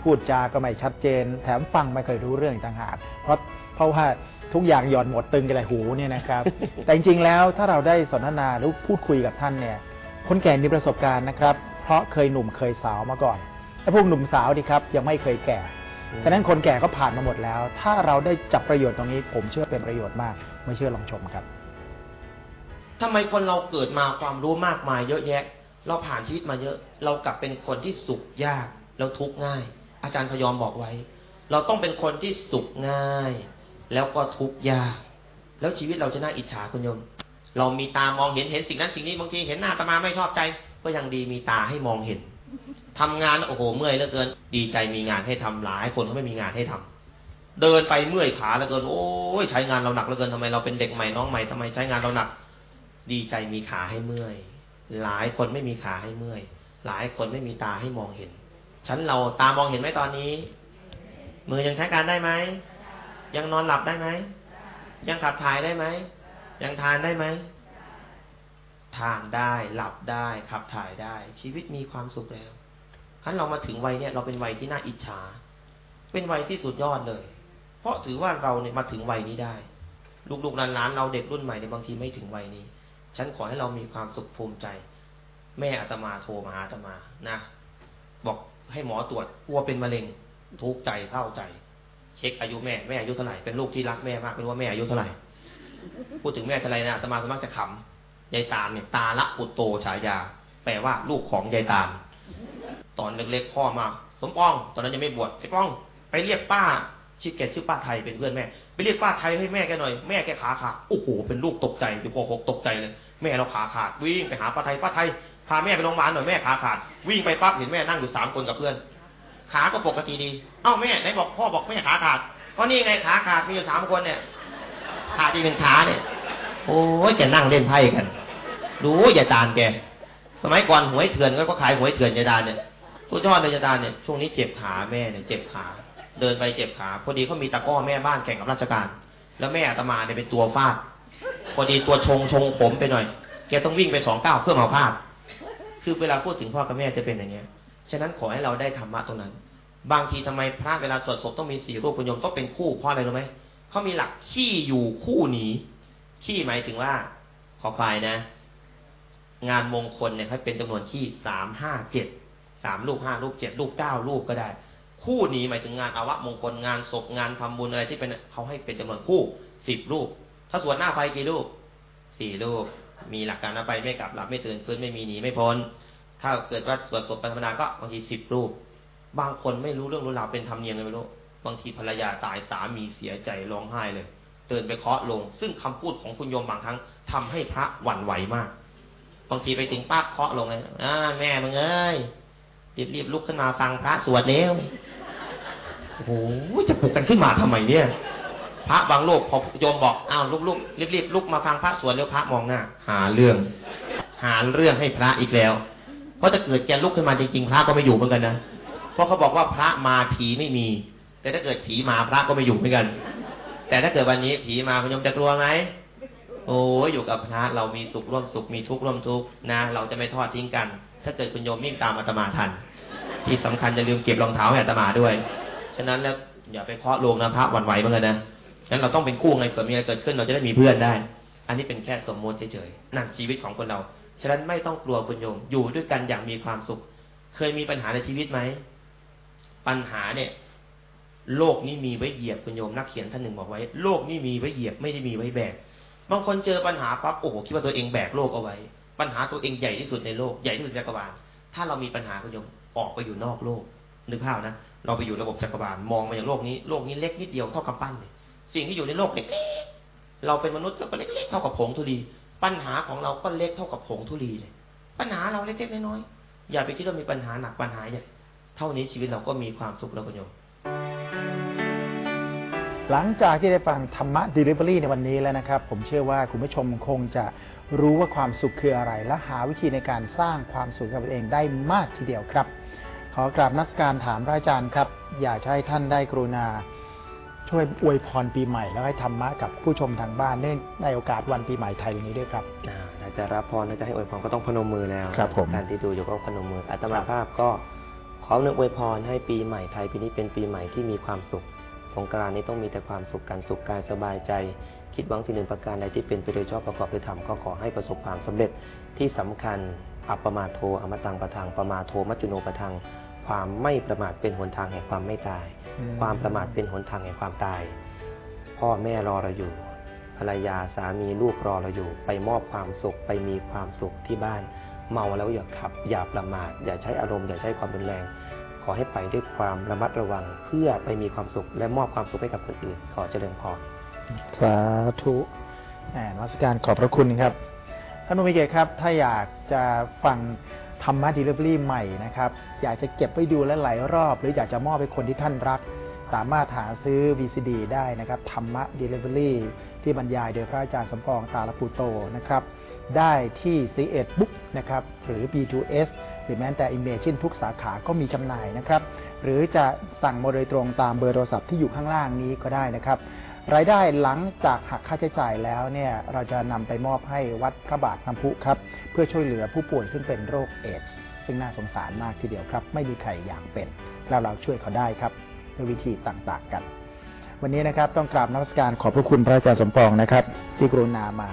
พูดจาก็ไม่ชัดเจน แถมฟังไม่เคอยรู้เรื่องอีกต่างหากเพราะเพราะว่าทุกอย่างหย่อนหมดตึงกันเลยหูเนี่ยนะครับ แต่จริงๆแล้วถ้าเราได้สนทนาหรือพูดคุยกับท่านเนี่ย คนแก่มีประสบการณ์นะครับ เพราะเคยหนุ่มเคยสาวมาก่อน ไอ้พวกหนุ่มสาวดีครับ ยังไม่เคยแก่อืมฉะนั้นคนแก่ก็ผ่านมาหมดแล้ว ถ้าเราได้จับประโยชน์ตรงนี้ ผมเชื่อเป็นประโยชน์มาก ไม่เชื่อลองชมครับทำไมคนเราเกิดมาความรู้มากมายเยอะแยะ เราผ่านชีวิตมาเยอะ เรากลับเป็นคนที่สุขยากแล้วทุกข์ง่าย อาจารย์พยอมบอกไว้ เราต้องเป็นคนที่สุขง่าย แล้วก็ทุกข์ยาก แล้วชีวิตเราจะน่าอิจฉาคุณโยม เรามีตามองเห็นเห็นสิ่งนั้นสิ่งนี้บางทีเห็นหน้าอาตมาไม่ชอบใจ ก็ยังดีมีตาให้มองเห็น ทำงานโอ้โหเมื่อยเหลือเกิน ดีใจมีงานให้ทำหลายคนเขาไม่มีงานให้ทำเดินไปเมื่อยขาเหลือเกิน โอ้ยใช้งานเราหนักเหลือเกินทำไมเราเป็นเด็กใหม่น้องใหม่ทำไมใช้งานเราหนัก ดีใจมีขาให้เมื่อย หลายคนไม่มีขาให้เมื่อย หลายคนไม่มีตาให้มองเห็น ฉันเราตามองเห็นไหมตอนนี้ มือยังใช้การได้ไหมยังนอนหลับได้ไหมยังขับถ่ายได้ไหมยังทานได้ไหมทานได้หลับได้ขับถ่ายได้ ชีวิตมีความสุขแล้ว คันเรามาถึงวัยเนี่ยเราเป็นวัยที่น่าอิจฉา เป็นวัยที่สุดยอดเลย เพราะถือว่าเราเนี่ยมาถึงวัยนี้ได้ ลูกๆหลานๆเราเด็กรุ่นใหม่ในบางทีไม่ถึงวัยนี้ ฉันขอให้เรามีความสุขภูมิใจ แม่อาตมาโทรมาหาอาตมานะ บอกให้หมอตรวจกลัวเป็นมะเร็งทุกข์ใจเศร้าใจ เช็คอายุแม่แม่อายุเท่าไหร่เป็นลูกที่รักแม่มากไม่รู้ว่าแม่อายุเท่าไหร่พูดถึงแม่เท่าไหร่นะอาตมาสมักจะขำยายตาลเนี่ยตาละอุตโตฉายา แปลว่าลูกของยายตาล ตอนเล็กๆพ่อมา สมปอง ตอนนั้นยังไม่บวชไอ้ป้อง ไปเรียกป้าชื่อแกชื่อป้าไทยเป็นเพื่อนแม่ ไปเรียกป้าไทยให้แม่แกหน่อยแม่แกขาขาดโอ้โหเป็นลูกตกใจอยู่ปหกตกใจเลยแม่เราขาขาดวิ่งไปหาป้าไทยป้าไทยพาแม่ไปโรงพยาบาลหน่อยแม่ขาขาดวิ่งไปปั๊บเห็นแม่นั่งอยู่สามคนกับเพื่อน ขาก็ปกติดี เอ้าแม่ไหนบอกพ่อบอกแม่ขาขาดก็นี่ไงขาขาดมีอยู่สามคนเนี่ย ขาที่เป็นขาเนี่ย โอ้ยแกนั่งเล่นไพ่กัน ดูยายตาลแก สมัยก่อนหวยเถื่อนก็ขายหวยเถื่อนยายตาลเนี่ย สุดยอดเลยยายตาเนี่ยช่วงนี้เจ็บขาแม่เนี่ยเจ็บขา เดินไปเจ็บขาพอดีเขามีตะก้อแม่บ้านแข่งกับราชการ แล้วแม่อาตมาเนี่ยเป็นตัวฟาด พอดีตัวชงชงผมไปหน่อย แกต้องวิ่งไปสองเก้าเพื่อมาพาด คือเวลาพูดถึงพ่อกับแม่จะเป็นอย่างเงี้ย ฉะนั้นขอให้เราได้ธรรมะตรงนั้น บางทีทำไมพระเวลาสวดศพต้องมีสี่รูปคุณโยมต้องเป็นคู่เพราะอะไรรู้ไหมเขามีหลักขี้อยู่คู่หนีขี้หมายถึงว่า ขอควายนะ งานมงคลเนี่ยเขาเป็นจำนวนขี้สามห้าเจ็ด สามรูปห้ารูปเจ็ดรูปเก้ารูปก็ได้ คู่นี้หมายถึงงานอาวะมงคลงานศพงานทำบุญอะไรที่เป็นเขาให้เป็นจำนวนคู่สิบรูป ถ้าสวดหน้าไฟกี่รูปสี่รูป มีหลักการหน้าไฟไม่กลับหลับไม่ตื่นฟื้นไม่มีหนีไม่พ้นถ้าเกิดว่าสวดศพธรรมดาก็บางทีสิบรูป บางคนไม่รู้เรื่องรู้ราวเป็นธรรมเนียมเลยไม่รู้บางทีภรรยาตายสามีเสียใจร้องไห้เลยเดินไปเคาะลง ซึ่งคำพูดของคุณโยมบางครั้งทำให้พระหวั่นไหวมาก บางทีไปถึงป้าเคาะลงเลยอ่าแม่มึงเอ้ย รีบๆลุกขึ้นมาฟังพระสวดเร็วโอ้โหจะปลุกกันขึ้นมาทำไมเนี่ย พระบางโลกพอโยมบอกอ้าวลุกๆรีบๆลุกมาฟังพระสวดแล้วพระมองหน้า หาเรื่อง หาเรื่องให้พระอีกแล้ว เพราะถ้าเกิดแกลุกขึ้นมาจริงๆพระก็ไม่อยู่เหมือนกันนะเพราะเขาบอกว่าพระมาผีไม่มี แต่ถ้าเกิดผีมาพระก็ไม่อยู่เหมือนกัน แต่ถ้าเกิดวันนี้ผีมาคุณโยมจะกลัวไหมโอ้ยอยู่กับพระเรามีสุขร่วมสุขมีทุกข์ร่วมทุกข์นะ เราจะไม่ทอดทิ้งกัน ถ้าเกิดคุณโยมวิ่งตามอาตมาทัน ที่สำคัญอย่าลืมเก็บรองเท้าให้อาตมาด้วย ฉะนั้นแล้วอย่าไปเคาะลงนะพระหวั่นไหวเหมือนกันนะฉะนั้นเราต้องเป็นคู่ไงเผื่อมีอะไรเกิดขึ้นเราจะได้มีเพื่อนได้ อันนี้เป็นแค่สมมติเฉยๆนั่นชีวิตของคนเรา ฉะนั้นไม่ต้องกลัวคุณโยมอยู่ด้วยกันอย่างมีความสุข เคยมีปัญหาในชีวิตไหมปัญหาเนี่ย โลกนี้มีไว้เหยียบคุณโยมนักเขียนท่านหนึ่งบอกไว้ โลกนี้มีไว้เหยียบไม่ได้มีไว้แบกบางคนเจอปัญหาปั๊บโอ้โหคิดว่าตัวเองแบกโลกเอาไว้ ปัญหาตัวเองใหญ่ที่สุดในโลกใหญ่ที่สุดจักรวาลถ้าเรามีปัญหาคุณโยมออกไปอยู่นอกโลกนึกภาพนะเราไปอยู่ระบบจักรวาลมองมาอย่างโลกนี้โลกนี้เล็กนิดเดียวเท่ากับปั้นเลยสิ่งที่อยู่ในโลกเล็กๆเราเป็นมนุษย์ก็เล็กๆเท่ากับผงธุลีปัญหาของเราก็เล็กเท่ากับผงธุลีเลย ปัญหาเราเล็กๆน้อยๆอย่าไปคิดว่ามีปัญหาหนักปัญหาใหญ่เท่านี้ชีวิตเราก็มีความสุขแล้วคุณโยมหลังจากที่ได้ฟังธรรมะ Delivery ในวันนี้แล้วนะครับ ผมเชื่อว่าคุณผู้ชมคงจะ รู้ว่าความสุขคืออะไร และหาวิธีในการสร้างความสุขกับตัวเองได้มากทีเดียวครับ ขอกราบนักการถามพระอาจารย์ครับ อยากจะให้ท่านได้กรุณา ช่วยอวยพรปีใหม่ แล้วให้ธรรมะกับผู้ชมทางบ้านเนื่องในโอกาสวันปีใหม่ไทยวันนี้ด้วยครับอ่าถ้าจะรับพรถ้าจะให้อวยพรก็ต้องพนมมือแล้วครับผมการที่ดูอยู่ก็พนมมืออาตมาภาพก็ขอนึกอวยพรให้ปีใหม่ไทยปีนี้เป็นปีใหม่ที่มีความสุขสงกรานต์นี้ต้องมีแต่ความสุขการสุขกายสบายใจ คิดหวังสิ่งหนึ่งประการใดที่เป็นไปโดยชอบประกอบด้วยธรรมก็ขอให้ประสบความสำเร็จที่สำคัญอัปปมาโทอมตังประทังประมาโทมัจจุโนประทัง ความไม่ประมาทเป็นหนทางแห่งความไม่ตายอืมความประมาทเป็นหนทางแห่งความตาย พ่อแม่รอเราอยู่ ภรรยาสามีลูกรอเราอยู่ ไปมอบความสุขไปมีความสุขที่บ้าน เมาแล้วอย่าขับ อย่าประมาท อย่าใช้อารมณ์อย่าใช้ความรุนแรง ขอให้ไปด้วยความระมัดระวังเพื่อไปมีความสุขและมอบความสุขให้กับคนอื่น ขอเจริญพร สาธุแหมนมัสการขอบพระคุณครับ ท่านผู้มีเกียรติครับ ถ้าอยากจะฟังธรรมะดีลิเวอรี่ใหม่นะครับ อยากจะเก็บไว้ดูและหลายรอบ หรืออยากจะมอบให้คนที่ท่านรัก สามารถหาซื้อ VCD ได้นะครับ ธรรมะดีลิเวอรี่ที่บรรยายโดยพระอาจารย์สมปองตาลปูโตนะครับ ได้ที่ SE-ED Book นะครับ หรือ B2S หรือแม้แต่ Imagine ทุกสาขาก็มีจำหน่ายนะครับ หรือจะสั่งมาโดยตรงตามเบอร์โทรศัพท์ที่อยู่ข้างล่างนี้ก็ได้นะครับ รายได้หลังจากหักค่าใช้จ่ายแล้วเนี่ยเราจะนำไปมอบให้วัดพระบาทน้ำพุครับ เพื่อช่วยเหลือผู้ป่วยซึ่งเป็นโรคเอดส์ซึ่งน่าสงสารมากทีเดียวครับ ไม่มีใครอยากเป็น แล้วเราช่วยเขาได้ครับด้วยวิธีต่างๆกัน วันนี้นะครับต้องกราบนมัสการขอบพระคุณพระอาจารย์สมปองนะครับ ที่กรุณามา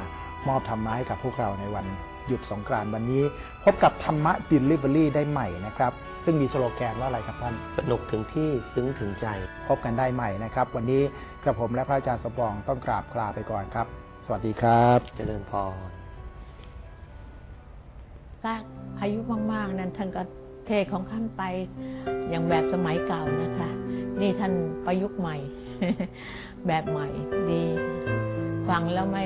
มอบธรรมะให้กับพวกเราในวันหยุดสงกรานต์วันนี้ พบกับธรรมะ Delivery ได้ใหม่นะครับ ซึ่งมีสโลแกนว่าอะไรครับท่าน สนุกถึงที่ซึ้งถึงใจ พบกันได้ใหม่นะครับ วันนี้ กระผมและพระอาจารย์สมปองต้องกราบลาไปก่อนครับ สวัสดีครับ เจริญพรถ้าอายุมาก ๆ นั้นท่านก็เทศของท่านไปอย่างแบบสมัยเก่านะคะ นี่ท่านประยุกต์ใหม่ แบบใหม่ดี ฟังแล้วไม่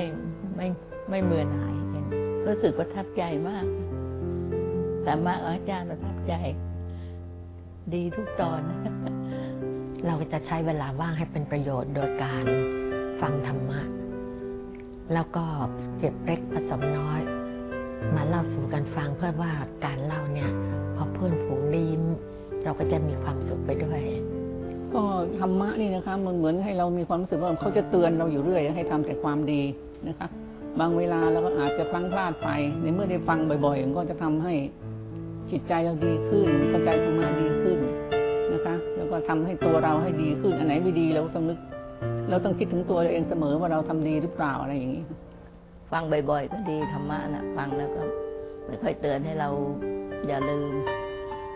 ไม่ไม่เบื่อหน่ายเห็นรู้สึกประทับใจมากแต่มากอาจารย์ประทับใจ ดีทุกตอน เราก็จะใช้เวลาว่างให้เป็นประโยชน์โดยการฟังธรรมะ แล้วก็เก็บเล็กผสมน้อย มาเล่าสู่กันฟังเพื่อว่าการเล่าเนี่ยพอเพื่อนฝูงไดยิ้มเราก็จะมีความสุขไปด้วยก็ธรรมะนี่นะคะมันเหมือนให้เรามีความรู้สึกว่าเขาจะเตือนเราอยู่เรื่อย ให้ทำแต่ความดีนะคะ บางเวลาเราก็อาจจะพลั้งพลาดไป ในเมื่อได้ฟังบ่อยๆ ก็จะทำให้จิตใจเราดีขึ้นเข้าใจธรรมะดีขึ้น นะคะแล้วก็ทำให้ตัวเราให้ดีขึ้นอันไหนไม่ดีเราต้องนึก เราต้องคิดถึงตัวเราเองเสมอว่าเราทำดีหรือเปล่าอะไรอย่างนี้ ฟังบ่อย ๆ ก็ดีธรรมะนะฟังแล้วก็ไม่ค่อยเตือนให้เราอย่าลืม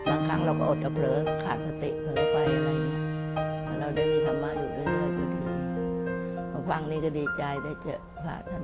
บางครั้งเราก็อดเผลอขาดสติเผลอไปอะไรเงี้ยเราได้มีธรรมะอยู่เรื่อยๆก็ดีฟังนี่ก็ดีใจได้เจอพระท่าน